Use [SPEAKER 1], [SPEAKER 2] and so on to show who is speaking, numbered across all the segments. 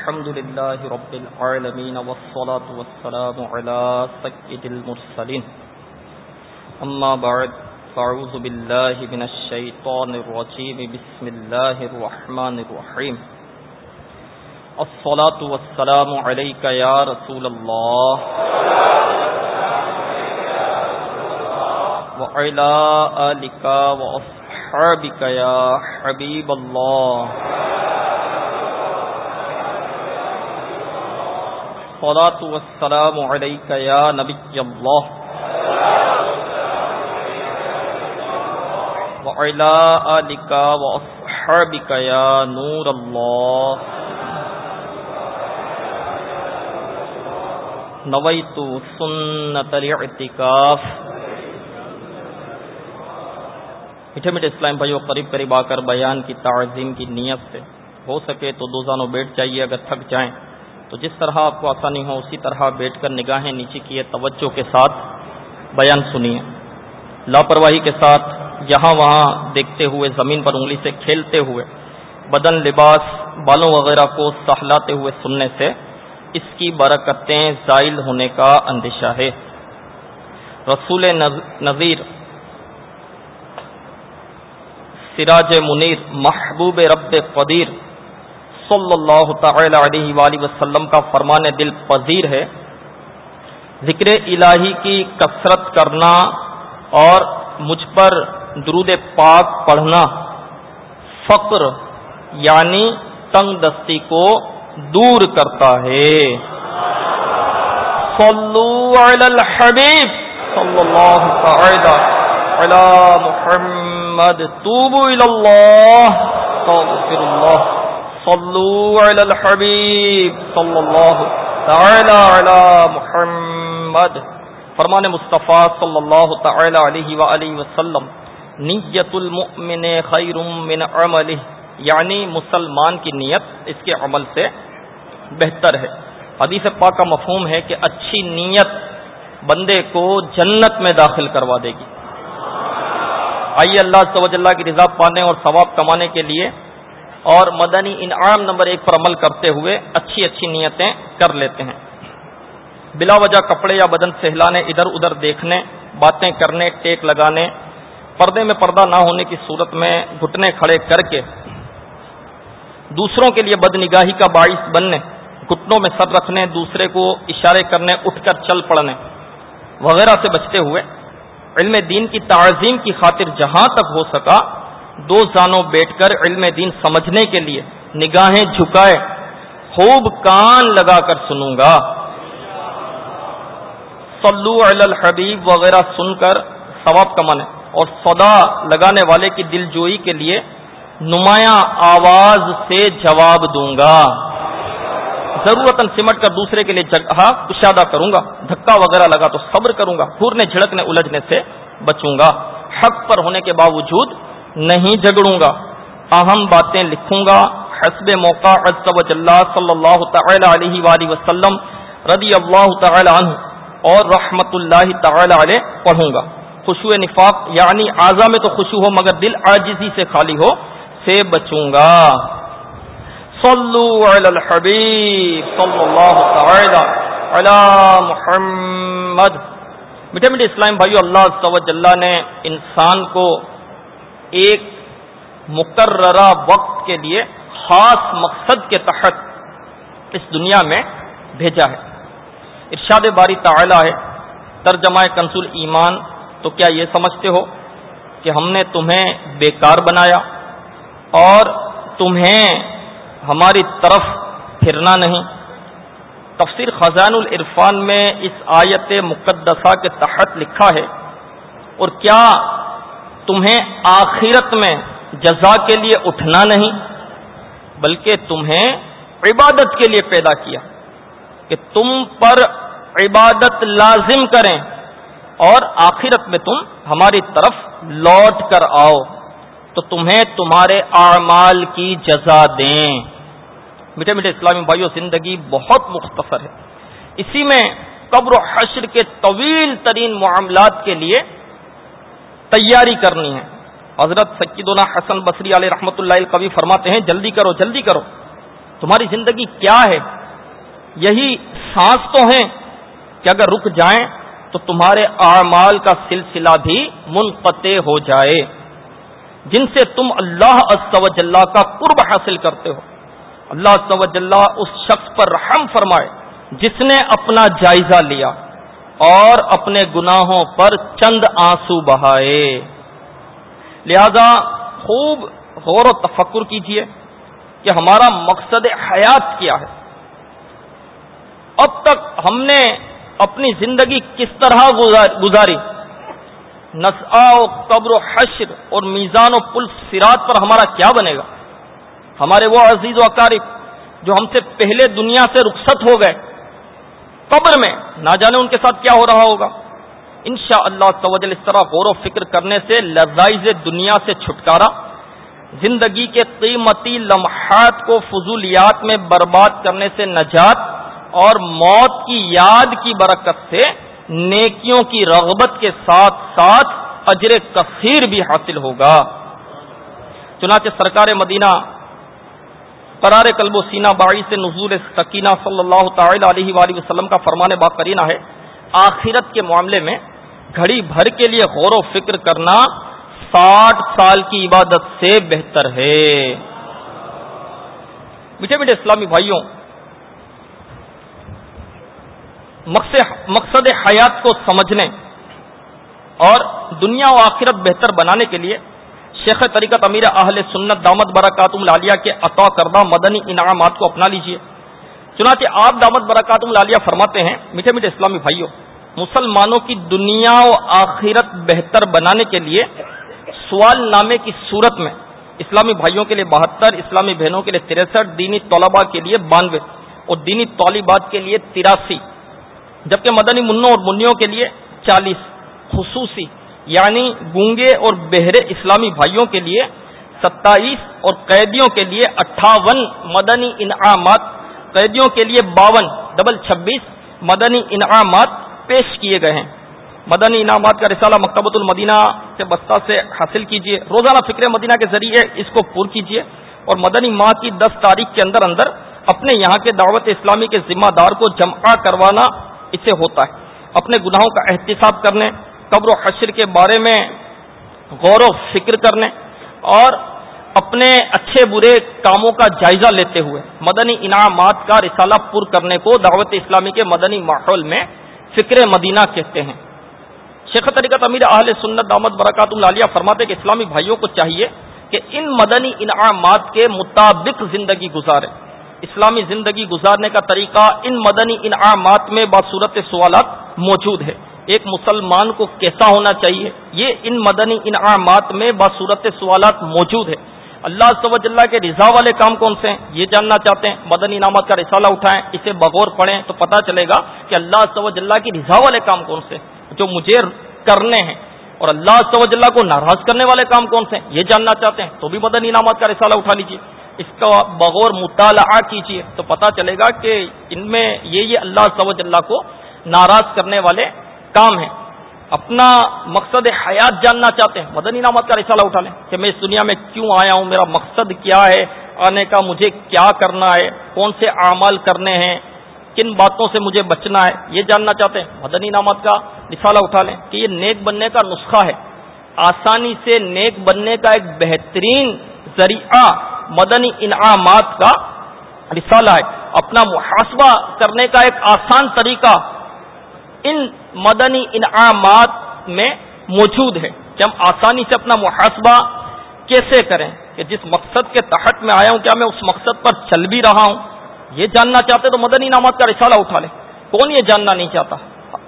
[SPEAKER 1] الحمد لله رب العالمين والصلاة والسلام على سيد المرسلين. أما بعد فاعوذ بالله من الشيطان الرجيم. بسم الله الرحمن الرحيم. الصلاة والسلام عليك يا رسول الله. وعلى آلك وأصحابك يا حبيب الله. الصلاة والسلام عليك يا نبي الله. وعلى آلك وأصحابك يا نور الله. نويت سنة الاعتكاف. میٹھے میٹھے اسلام بھائیو، قریب قریب آ کر بیان کی تعظیم کی نیت سے ہو سکے تو دو زانوں بیٹھ جائیے اگر تھک جائیں۔ تو جس طرح آپ کو آسانی ہو، اسی طرح بیٹھ کر نگاہیں نیچے کیے توجہ کے ساتھ بیان سنیے۔ لاپرواہی کے ساتھ یہاں وہاں دیکھتے ہوئے، زمین پر انگلی سے کھیلتے ہوئے، بدن، لباس، بالوں وغیرہ کو سہلاتے ہوئے سننے سے اس کی برکتیں زائل ہونے کا اندیشہ ہے۔ رسول نذیر، سراج منیر، محبوب رب قدیر صلی اللہ تعالی علیہ وآلہ وسلم کا فرمان دل پذیر ہے۔ ذکر الہی کی کثرت کرنا اور مجھ پر درود پاک پڑھنا۔ فقر یعنی تنگ دستی کو دور کرتا ہے۔ صلو علی الحبیب صلی اللہ تعالی علی محمد، توبو الی اللہ تغفر اللہ۔ صلو علی الحبیب صلی اللہ تعالی علی محمد. فرمان مصطفیٰ صلی اللہ تعالی علیہ وآلہ وسلم، نیت المؤمن خیر من عملہ یعنی مسلمان کی نیت اس کے عمل سے بہتر ہے۔ حدیث پاک کا مفہوم ہے کہ اچھی نیت بندے کو جنت میں داخل کروا دے گی۔ آئیے اللہ سوج اللہ کی رضا پانے اور ثواب کمانے کے لیے اور مدنی انعام نمبر ایک پر عمل کرتے ہوئے اچھی اچھی نیتیں کر لیتے ہیں۔ بلا وجہ کپڑے یا بدن سہلانے، ادھر ادھر دیکھنے، باتیں کرنے، ٹیک لگانے، پردے میں پردہ نہ ہونے کی صورت میں گھٹنے کھڑے کر کے دوسروں کے لیے بد نگاہی کا باعث بننے، گھٹنوں میں سر رکھنے، دوسرے کو اشارے کرنے، اٹھ کر چل پڑنے وغیرہ سے بچتے ہوئے علم دین کی تعظیم کی خاطر جہاں تک ہو سکا دو زانوں بیٹھ کر علم دین سمجھنے کے لیے نگاہیں جھکائے، خوب کان لگا کر سنوں گا۔ صلو علی الحبیب وغیرہ سن کر ثواب کمانے اور صدا لگانے والے کی دل جوئی کے لیے نمایاں آواز سے جواب دوں گا۔ ضرورت سمٹ کر دوسرے کے لیے جگہ ہاں، کشادہ کروں گا۔ دھکا وغیرہ لگا تو صبر کروں گا۔ پورنے جھڑکنے، الجھنے سے بچوں گا۔ حق پر ہونے کے باوجود نہیں جگڑوں گا۔ اہم باتیں لکھوں گا۔ حسب موقع صلی اللہ تعالی علیہ وآلہ وسلم رضی اللہ تعالی عنہ اور رحمت اللہ تعالی علیہ پڑھوں گا۔ خوشو نفاق یعنی اعضا میں تو خوشو ہو مگر دل عاجزی سے خالی ہو سے بچوں گا۔ صلو علی الحبیب صلی اللہ تعالی علی محمد۔ میٹھے میٹھے اسلام بھائیو، اللہ نے انسان کو ایک مقررہ وقت کے لیے خاص مقصد کے تحت اس دنیا میں بھیجا ہے۔ ارشاد باری تعالی ہے، ترجمہ کنسول ایمان، تو کیا یہ سمجھتے ہو کہ ہم نے تمہیں بیکار بنایا اور تمہیں ہماری طرف پھرنا نہیں؟ تفسیر خزان العرفان میں اس آیت مقدسہ کے تحت لکھا ہے، اور کیا تمہیں آخرت میں جزا کے لیے اٹھنا نہیں، بلکہ تمہیں عبادت کے لیے پیدا کیا کہ تم پر عبادت لازم کریں اور آخرت میں تم ہماری طرف لوٹ کر آؤ۔ تو تمہیں تمہارے اعمال کی جزا دیں۔ میٹھے میٹھے اسلامی بھائیوں زندگی بہت مختصر ہے۔ اسی میں قبر و حشر کے طویل ترین معاملات کے لیے تیاری کرنی ہے۔ حضرت سکیدنا حسن بصری علیہ رحمۃ اللہ کبھی فرماتے ہیں، جلدی کرو جلدی کرو۔ تمہاری زندگی کیا ہے؟ یہی سانس تو ہیں کہ اگر رک جائیں تو تمہارے اعمال کا سلسلہ بھی منقطع ہو جائے۔ جن سے تم اللہ جلہ کا قرب حاصل کرتے ہو۔ اللہ جلہ اس شخص پر رحم فرمائے جس نے اپنا جائزہ لیا۔ اور اپنے گناہوں پر چند آنسو بہائے۔ لہذا خوب غور و تفکر کیجیے کہ ہمارا مقصد حیات کیا ہے۔ اب تک ہم نے اپنی زندگی کس طرح گزاری؟ نسا و قبر و حشر اور میزان و پل سرات پر ہمارا کیا بنے گا؟ ہمارے وہ عزیز و اقارب جو ہم سے پہلے دنیا سے رخصت ہو گئے قبر میں نہ جانے ان کے ساتھ کیا ہو رہا ہوگا۔ ان شاء اللہ اس طرح غور و فکر کرنے سے لذائز دنیا سے چھٹکارا، زندگی کے قیمتی لمحات کو فضولیات میں برباد کرنے سے نجات اور موت کی یاد کی برکت سے نیکیوں کی رغبت کے ساتھ ساتھ اجر کثیر بھی حاصل ہوگا۔ چنانچہ سرکار مدینہ قرار قلب و سینہ باعی سے نزول سکینہ صلی اللہ تعالی علیہ وآلہ وسلم کا فرمان با ہے۔ آخرت کے معاملے میں گھڑی بھر کے لیے غور و فکر کرنا ساٹھ سال کی عبادت سے بہتر ہے۔ میٹھے میٹھے اسلامی بھائیوں مقصد حیات کو سمجھنے اور دنیا و آخرت بہتر بنانے کے لیے شیخ طریقت امیر اہل سنت دامت برکات العالیہ کے عطا کردہ مدنی انعامات کو اپنا لیجیے۔ چنانچہ آپ دامت برکات العالیہ فرماتے ہیں، میٹھے میٹھے اسلامی بھائیوں مسلمانوں کی دنیا و آخرت بہتر بنانے کے لیے سوال نامے کی صورت میں اسلامی بھائیوں کے لیے بہتر، اسلامی بہنوں کے لیے تریسٹھ، دینی طلباء کے لیے بانوے اور دینی طالبات کے لیے تراسی، جبکہ مدنی منوں اور منوں کے لیے چالیس، خصوصی یعنی گونگے اور بہرے اسلامی بھائیوں کے لیے، ستائیس اور قیدیوں کے لیے اٹھاون مدنی انعامات، قیدیوں کے لیے باون ڈبل چھبیس مدنی انعامات پیش کیے گئے ہیں۔ مدنی انعامات کا رسالہ مکتبۃ المدینہ کے بستہ سے حاصل کیجیے روزانہ فکر مدینہ کے ذریعے اس کو پور کیجیے اور مدنی ماہ کی دس تاریخ کے اندر اندر اپنے یہاں کے دعوت اسلامی کے ذمہ دار کو جمع کروانا اس سے ہوتا ہے۔ اپنے گناہوں کا احتساب کرنے قبر و حشر کے بارے میں غور و فکر کرنے اور اپنے اچھے برے کاموں کا جائزہ لیتے ہوئے مدنی انعامات کا رسالہ پر کرنے کو دعوت اسلامی کے مدنی ماحول میں فکر مدینہ کہتے ہیں۔ شیخ طریقت امیر اہل سنت دامت برکات العالیہ فرماتے کہ اسلامی بھائیوں کو چاہیے کہ ان مدنی انعامات کے مطابق زندگی گزارے۔ اسلامی زندگی گزارنے کا طریقہ ان مدنی انعامات میں باصورت سوالات موجود ہے۔ ایک مسلمان کو کیسا ہونا چاہیے؟ یہ ان مدنی انعامات میں باصورت سوالات موجود ہے اللہ سوج اللہ کے رضا والے کام کون سے ہیں؟ یہ جاننا چاہتے ہیں۔ مدنی انعامات کا رسالہ اٹھائیں، اسے بغور پڑھیں تو پتہ چلے گا کہ اللہ سوج اللہ کی رضا والے کام کون سے جو مجھے کرنے ہیں۔ اور اللہ سوج اللہ کو ناراض کرنے والے کام کون سے ہیں؟ یہ جاننا چاہتے ہیں۔ تو بھی مدنی انعامات کا رسالہ اٹھا لیجیے اس کا بغور مطالعہ کیجیے تو پتا چلے گا کہ ان میں یہ یہ اللہ سوج اللہ کو ناراض کرنے والے کام ہیں اپنا مقصد حیات جاننا چاہتے ہیں۔ مدنی نامت کا رسالہ اٹھا لیں کہ میں اس دنیا میں کیوں آیا ہوں؟ میرا مقصد کیا ہے؟ آنے کا مجھے کیا کرنا ہے؟ کون سے اعمال کرنے ہیں؟ کن باتوں سے مجھے بچنا ہے؟ یہ جاننا چاہتے ہیں۔ مدنی نامت کا رسالہ اٹھا لیں کہ یہ نیک بننے کا نسخہ ہے۔ آسانی سے نیک بننے کا ایک بہترین ذریعہ مدنی انعامات کا رسالہ ہے۔ اپنا محاسبہ کرنے کا ایک آسان طریقہ ان مدنی انعامات میں موجود ہے کہ ہم آسانی سے اپنا محاسبہ کیسے کریں کہ جس مقصد کے تحت میں آیا ہوں، کیا میں اس مقصد پر چل بھی رہا ہوں؟ یہ جاننا چاہتے تو مدنی انعامات کا رسالہ اٹھا لیں۔ کون یہ جاننا نہیں چاہتا؟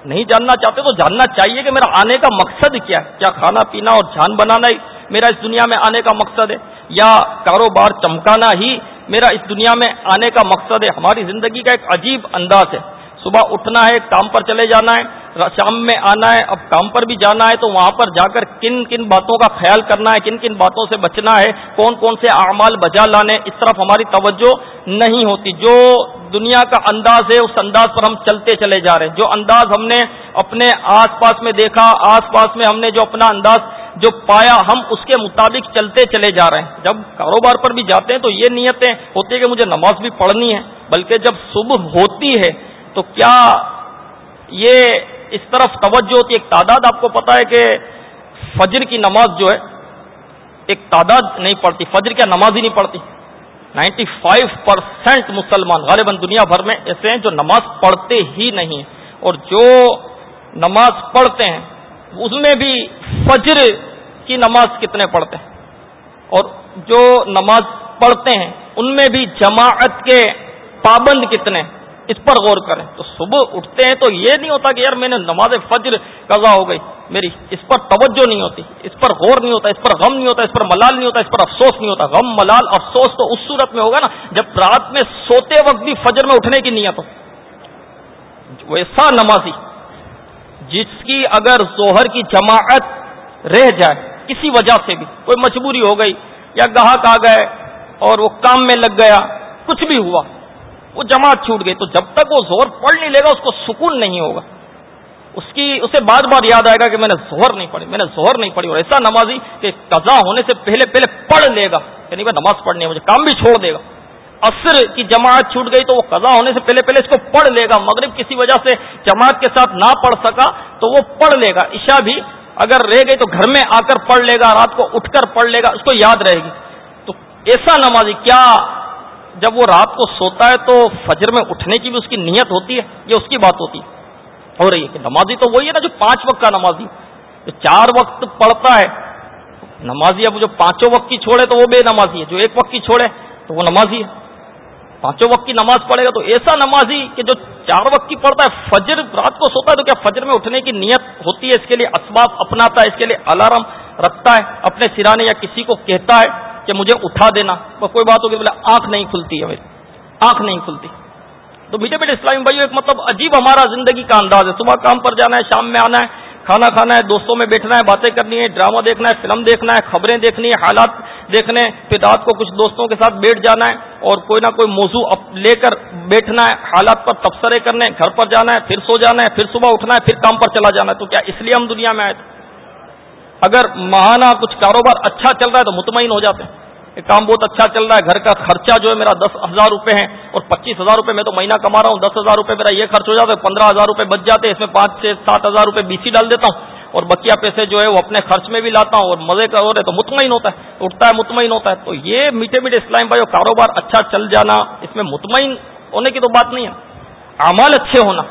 [SPEAKER 1] نہیں جاننا چاہتے تو جاننا چاہیے کہ میرا آنے کا مقصد کیا ہے۔ کیا کھانا پینا اور جان بنانا ہی میرا اس دنیا میں آنے کا مقصد ہے؟ یا کاروبار چمکانا ہی میرا اس دنیا میں آنے کا مقصد ہے؟ ہماری زندگی کا ایک عجیب انداز ہے۔ صبح اٹھنا ہے، کام پر چلے جانا ہے، شام میں آنا ہے، اب کام پر بھی جانا ہے، تو وہاں پر جا کر کن کن باتوں کا خیال کرنا ہے، کن کن باتوں سے بچنا ہے، کون کون سے اعمال بجا لانے، اس طرف ہماری توجہ نہیں ہوتی۔ جو دنیا کا انداز ہے، اس انداز پر ہم چلتے چلے جا رہے ہیں۔ جو انداز ہم نے اپنے آس پاس میں دیکھا، آس پاس میں ہم نے جو اپنا انداز جو پایا، ہم اس کے مطابق چلتے چلے جا رہے ہیں۔ جب کاروبار پر بھی جاتے ہیں تو یہ نیتیں ہوتی ہے کہ مجھے نماز بھی پڑھنی ہے، بلکہ جب صبح ہوتی ہے تو کیا یہ اس طرف توجہ ہوتی ہے؟ ایک تعداد آپ کو پتا ہے کہ فجر کی نماز جو ہے، ایک تعداد نہیں پڑتی، فجر کیا نماز ہی نہیں پڑھتی نائنٹی فائیو پرسینٹ مسلمان غالباً دنیا بھر میں ایسے ہیں جو نماز پڑھتے ہی نہیں اور جو نماز پڑھتے ہیں، اس میں بھی فجر کی نماز کتنے پڑھتے ہیں؟ اور جو نماز پڑھتے ہیں، ان میں بھی جماعت کے پابند کتنے ہیں؟ اس پر غور کریں۔ تو صبح اٹھتے ہیں تو یہ نہیں ہوتا کہ یار میں نے نماز فجر قضا ہو گئی۔ میری اس پر توجہ نہیں ہوتی۔ اس پر غور نہیں ہوتا، اس پر غم نہیں ہوتا، اس پر ملال نہیں ہوتا، اس پر افسوس نہیں ہوتا۔ غم، ملال، افسوس تو اس صورت میں ہوگا نا جب رات میں سوتے وقت بھی فجر میں اٹھنے کی نیت ہو۔ ویسا نمازی۔ جس کی اگر زہر کی جماعت رہ جائے کسی وجہ سے بھی، کوئی مجبوری ہو گئی یا گاہک آ گئے اور وہ کام میں لگ گیا، کچھ بھی ہوا۔ وہ جماعت چھوٹ گئی تو جب تک وہ زور پڑھ نہیں لے گا، اس کو سکون نہیں ہوگا۔ اس کی، اسے بار بار یاد آئے گا کہ میں نے زہر نہیں پڑھی، میں نے زہر نہیں پڑھی اور ایسا نمازی کہ قضا ہونے سے پہلے پہلے پڑھ لے گا۔ یعنی میں نماز پڑھنی ہے مجھے کام بھی چھوڑ دے گا۔ عصر کی جماعت چھوٹ گئی تو وہ قضا ہونے سے پہلے پہلے اس کو پڑھ لے گا۔ مغرب کسی وجہ سے جماعت کے ساتھ نہ پڑھ سکا تو وہ پڑھ لے گا۔ عشاء بھی اگر رہ گئی تو گھر میں آ کر پڑھ لے گا، رات کو اٹھ کر پڑھ لے گا، اس کو یاد رہے گی۔ تو ایسا نمازی کیا جب وہ رات کو سوتا ہے تو فجر میں اٹھنے کی بھی اس کی نیت ہوتی ہے، یہ اس کی بات ہوتی ہے۔ ہو رہی ہے کہ نمازی تو وہی ہے نا جو پانچ وقت کا نمازی۔ جو چار وقت پڑھتا ہے، نمازی اب جو پانچوں وقت کی چھوڑے تو وہ بے نمازی ہے۔ جو ایک وقت کی چھوڑے تو وہ نمازی ہے۔ پانچوں وقت کی نماز پڑھے گا تو ایسا نمازی کہ جو چار وقت کی پڑھتا ہے، فجر رات کو سوتا ہے تو کیا فجر میں اٹھنے کی نیت ہوتی ہے؟ اس کے لیے اسباب اپناتا ہے، اس کے لیے الارم رکھتا ہے، اپنے سرانے یا کسی کو کہتا ہے۔ کہ مجھے اٹھا دینا۔ کوئی بات ہوگی، بولے، آنکھ نہیں کھلتی ہے میری آنکھ نہیں کھلتی۔ تو میٹھے میٹھے اسلامی بھائی ایک مطلب عجیب ہمارا زندگی کا انداز ہے۔ صبح کام پر جانا ہے، شام میں آنا ہے، کھانا کھانا ہے، دوستوں میں بیٹھنا ہے، باتیں کرنی ہے، ڈرامہ دیکھنا ہے، فلم دیکھنا ہے، خبریں دیکھنی ہے حالات دیکھنے پھر رات کو کچھ دوستوں کے ساتھ بیٹھ جانا ہے اور کوئی نہ کوئی موضوع لے کر بیٹھنا ہے، حالات پر تبصرے کرنے گھر پر جانا ہے، پھر سو جانا ہے، پھر صبح اٹھنا ہے، پھر کام پر چلا جانا ہے۔ تو کیا اس لیے ہم دنیا میں آئے تھے؟ اگر ماہانہ کچھ کاروبار اچھا چل رہا ہے تو مطمئن ہو جاتے ہیں۔ یہ کام بہت اچھا چل رہا ہے، گھر کا خرچہ جو ہے میرا دس ہزار روپے ہے اور پچیس ہزار روپے میں تو مہینہ کما رہا ہوں، دس ہزار روپے میرا یہ خرچ ہو جاتا ہے، پندرہ ہزار روپے بچ جاتے ہیں، اس میں پانچ سے سات ہزار روپے بی سی ڈال دیتا ہوں اور بکیا پیسے جو ہے وہ اپنے خرچ میں بھی لاتا ہوں اور مزے کا ہو رہے تو مطمئن ہوتا ہے، اٹھتا ہے مطمئن ہوتا ہے۔ تو یہ میٹھے میٹھے اسلام بھائی کاروبار اچھا چل جانا، اس میں مطمئن ہونے کی تو بات نہیں ہے۔ اعمال اچھے ہونا،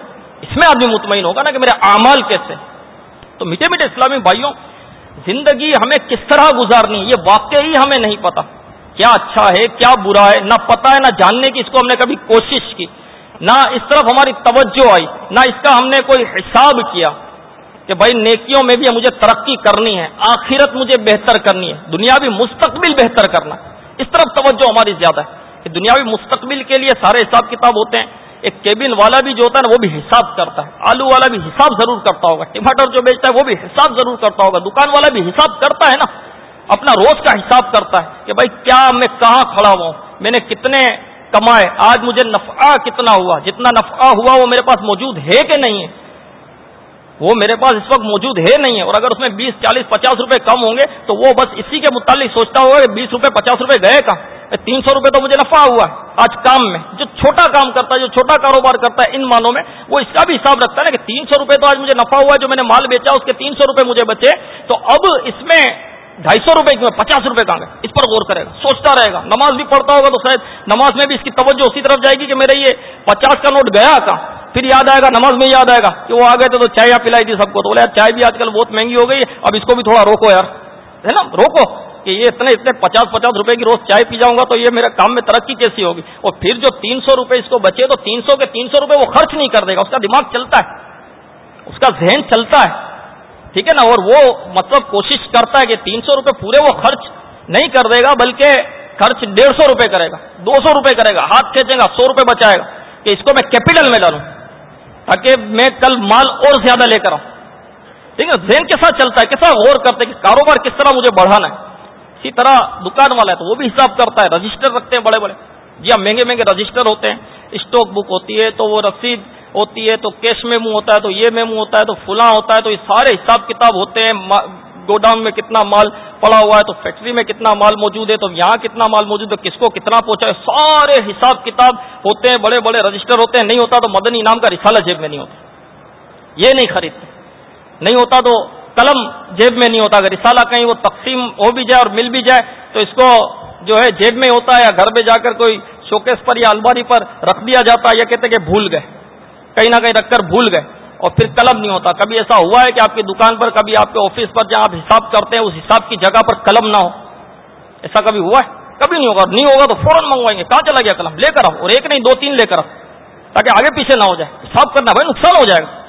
[SPEAKER 1] اس میں آدمی مطمئن ہوگا نا کہ میرے اعمال کیسے تو میٹھے میٹھے اسلامی بھائیوں زندگی ہمیں کس طرح گزارنی؟ یہ واقعی ہمیں نہیں پتا۔ کیا اچھا ہے، کیا برا ہے، نہ پتا ہے، نہ جاننے کی اس کو ہم نے کبھی کوشش کی۔ نہ اس طرف ہماری توجہ آئی، نہ اس کا ہم نے کوئی حساب کیا کہ بھائی نیکیوں میں بھی مجھے ترقی کرنی ہے، آخرت مجھے بہتر کرنی ہے، دنیاوی مستقبل بہتر کرنا۔ اس طرف توجہ ہماری زیادہ ہے کہ دنیاوی مستقبل کے لیے سارے حساب کتاب ہوتے ہیں۔ ایک کیبن والا بھی جو ہوتا ہے نا وہ بھی حساب کرتا ہے، آلو والا بھی حساب ضرور کرتا ہوگا، ٹماٹر جو بیچتا ہے وہ بھی حساب ضرور کرتا ہوگا، دکان والا بھی حساب کرتا ہے نا، اپنا روز کا حساب کرتا ہے کہ بھائی کیا میں کہاں کھڑا ہوا ہوں، میں نے کتنے کمائے، آج مجھے نفع کتنا ہوا، جتنا نفع ہوا وہ میرے پاس موجود ہے کہ نہیں ہے؟ وہ میرے پاس اس وقت موجود ہے نہیں ہے اور اگر اس میں بیس، چالیس، پچاس روپے کم ہوں گے تو وہ بس اسی کے متعلق سوچتا ہوگا کہ بیس روپے، پچاس روپے گئے کہاں؟ تین سو روپے تو مجھے نفع ہوا ہے آج کام میں۔ جو چھوٹا کام کرتا ہے، جو چھوٹا کاروبار کرتا ہے ان مانوں میں، وہ اس کا بھی حساب رکھتا ہے نا کہ تین سو روپے تو آج مجھے نفع ہوا ہے، جو میں نے مال بیچا اس کے تین سو روپے مجھے بچے۔ تو اب اس میں ڈھائی سو روپئے میں پچاس روپے کہاں گئے؟ اس پر غور کرے گا، سوچتا رہے گا۔ نماز بھی پڑھتا ہوگا تو شاید نماز میں بھی اس کی توجہ اسی طرف جائے گی کہ میرے یہ پچاس کا نوٹ گیا کہاں؟ پھر یاد آئے گا، نماز میں یاد آئے گا کہ وہ آ گئے تھے تو چائے پلائی تھی سب کو، تو بولے یار چائے بھی آج کل بہت مہنگی ہو گئی ہے اب اس کو بھی تھوڑا روکو یار۔ ہے نا؟ روکو کہ یہ اتنے اتنے پچاس پچاس روپے کی روز چائے پی جاؤں گا تو یہ میرے کام میں ترقی کیسی ہوگی؟ اور پھر جو تین سو روپے اس کو بچے تو تین سو کے تین سو روپے وہ خرچ نہیں کر دے گا، اس کا دماغ چلتا ہے۔ اس کا ذہن چلتا ہے۔ ٹھیک ہے نا؟ اور وہ مطلب کوشش کرتا ہے کہ تین سو روپے پورے وہ خرچ نہیں کر دے گا، بلکہ خرچ ڈیڑھ سو روپے کرے گا، دو سو روپے کرے گا، ہاتھ کھینچے گا، سو روپے بچائے گا کہ اس کو میں کیپٹل میں ڈالوں۔ تاکہ میں کل مال اور زیادہ لے کر آؤں۔ ٹھیک ہے، ذہن کے ساتھ چلتا ہے کیسا غور کرتے کہ کاروبار کس طرح مجھے بڑھانا ہے۔ اسی طرح دکان والا ہے تو وہ بھی حساب کرتا ہے، رجسٹر رکھتے ہیں بڑے بڑے۔ جی ہاں مہنگے مہنگے رجسٹر ہوتے ہیں اسٹاک بک ہوتی ہے تو وہ رسید ہوتی ہے تو کیش میمو ہوتا ہے تو یہ میمو ہوتا ہے تو فلاں ہوتا ہے تو یہ سارے حساب کتاب ہوتے ہیں گودام میں کتنا مال پڑا ہوا ہے، تو فیکٹری میں کتنا مال موجود ہے، تو یہاں کتنا مال موجود ہے، کس کو کتنا پہنچا ہے، سارے حساب کتاب ہوتے ہیں، بڑے بڑے رجسٹر ہوتے ہیں، نہیں ہوتا تو مدنی انعام کا رسالہ جیب میں نہیں ہوتا۔ یہ نہیں خریدتے۔ نہیں ہوتا تو قلم جیب میں نہیں ہوتا۔ اگر رسالہ کہیں وہ تقسیم ہو بھی جائے اور مل بھی جائے، تو اس کو جو ہے جیب میں ہوتا ہے یا گھر میں جا کر کوئی شوکیس پر یا الماری پر رکھ دیا جاتا ہے، یا کہتے کہ بھول گئے، کہیں نہ کہیں رکھ کر بھول گئے۔ اور پھر قلم نہیں ہوتا۔ کبھی ایسا ہوا ہے کہ آپ کی دکان پر، کبھی آپ کے آفس پر جہاں آپ حساب کرتے ہیں، اس حساب کی جگہ پر قلم نہ ہو۔ ایسا کبھی ہوا ہے؟ کبھی نہیں ہوگا۔ نہیں ہوگا تو فوراً منگوائیں گے۔ کہاں چلا گیا قلم لے کر آؤ۔ اور ایک نہیں، دو تین لے کر آؤ۔ تاکہ آگے پیچھے نہ ہو جائے۔ حساب کرنا بھائی نقصان ہو جائے گا۔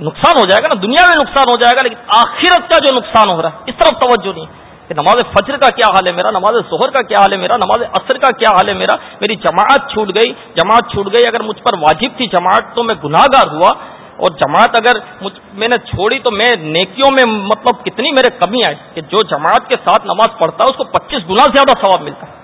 [SPEAKER 1] نقصان ہو جائے گا نا۔ دنیا میں نقصان ہو جائے گا، لیکن آخرت کا جو نقصان ہو رہا ہے، اس طرف توجہ نہیں۔ کہ نماز فجر کا کیا حال ہے میرا؟ نماز ظہر کا کیا حال ہے میرا؟ نماز عصر کا کیا حال ہے میرا؟ میری جماعت چھوٹ گئی، جماعت چھوٹ گئی۔ اگر مجھ پر واجب تھی جماعت، تو میں گناہ گار ہوا۔ اور جماعت اگر میں نے چھوڑی تو میں نیکیوں میں مطلب کتنی میرے کمی آئی کہ جو جماعت کے ساتھ نماز پڑھتا ہے، اس کو پچیس گنا زیادہ ثواب ملتا ہے۔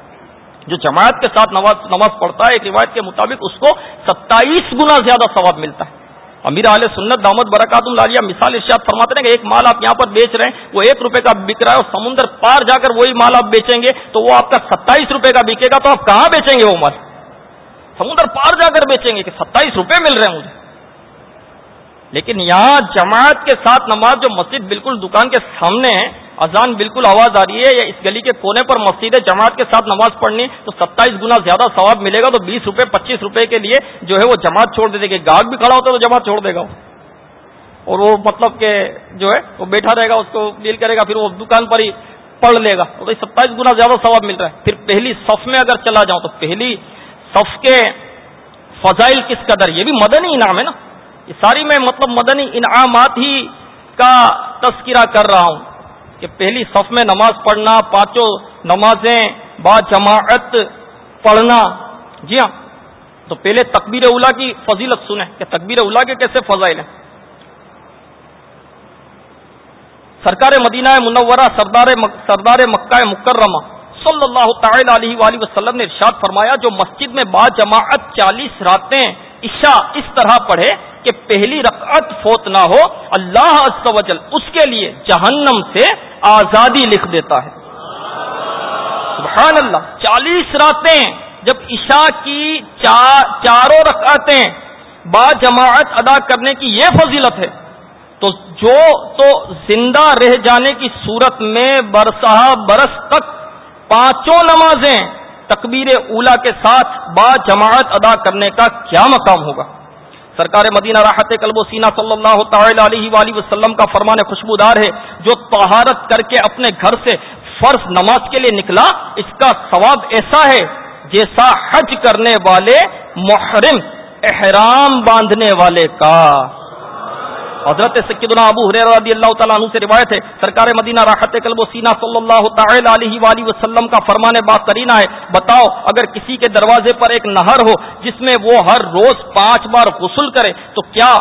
[SPEAKER 1] جو جماعت کے ساتھ نماز نماز پڑھتا ہے، ایک روایت کے مطابق اس کو ستائیس گنا زیادہ ثواب ملتا ہے۔ امیر علیہ سنت دامد برکات العالیہ مثال ارشاد فرماتے ہیں کہ ایک مال آپ یہاں پر بیچ رہے ہیں، وہ ایک روپے کا بک رہا ہے، اور سمندر پار جا کر وہی مال آپ بیچیں گے، تو وہ آپ کا ستائیس روپے کا بکے گا، تو آپ کہاں بیچیں گے وہ مال؟ سمندر پار جا کر بیچیں گے کہ ستائیس روپے مل رہے ہیں مجھے۔ لیکن یہاں جماعت کے ساتھ نماز جو مسجد بالکل دکان کے سامنے ہے، اذان بالکل آواز آ رہی ہے، یا اس گلی کے کونے پر مسجد ہے، جماعت کے ساتھ نماز پڑھنی، تو ستائیس گنا زیادہ ثواب ملے گا، تو بیس روپے، پچیس روپے کے لیے جو ہے وہ جماعت چھوڑ دے دے گا گاہک بھی کھڑا ہوتا ہے تو جماعت چھوڑ دے گا اور وہ مطلب کہ جو ہے وہ بیٹھا رہے گا، اس کو ڈیل کرے گا، پھر وہ دکان پر ہی پڑھ لے گا۔ تو ستائیس گنا زیادہ ثواب مل رہا ہے۔ پھر پہلی صف میں اگر چلا جاؤں تو پہلی صف کے فضائل کس قدر؟ یہ بھی مدنی انعام ہے نا۔ یہ ساری میں مطلب مدنی انعامات ہی کا تذکرہ کر رہا ہوں کہ پہلی صف میں نماز پڑھنا، پانچوں نمازیں با جماعت پڑھنا۔ جی ہاں تو پہلے تکبیر اولا کی فضیلت سنیں کہ تکبیر اولا کے کیسے فضائل ہیں؟ سرکار مدینہ منورہ، سردار سردار مکہ مکرمہ صلی اللہ تعالی علیہ وآلہ وسلم نے ارشاد فرمایا، جو مسجد میں با جماعت چالیس راتیں عشاء اس طرح پڑھے کہ پہلی رقعت فوت نہ ہو، اللہ عز و جل اس کے لیے جہنم سے آزادی لکھ دیتا ہے۔ سبحان اللہ، چالیس راتیں جب عشاء کی چاروں رقعتیں با جماعت ادا کرنے کی یہ فضیلت ہے، تو جو تو زندہ رہ جانے کی صورت میں برسہ برس تک پانچوں نمازیں تکبیر اولا کے ساتھ با جماعت ادا کرنے کا کیا مقام ہوگا؟ سرکار مدینہ راحت قلب و سینہ صلی اللہ تعالی علیہ وآلہ وسلم کا فرمان خوشبودار ہے، جو طہارت کر کے اپنے گھر سے فرض نماز کے لیے نکلا، اس کا ثواب ایسا ہے جیسا حج کرنے والے محرم، احرام باندھنے والے کا۔ حضرت سکیدنا ابو حریر رضی اللہ تعالیٰ عنہ سے روایت ہے، سرکار مدینہ راحت قلب و سینہ صلی اللہ تعالی علیہ وآلہ وسلم کا فرمان بات کرینا ہے، بتاؤ اگر کسی کے دروازے پر ایک نہر ہو جس میں وہ ہر روز پانچ بار غسل کرے تو کیا؟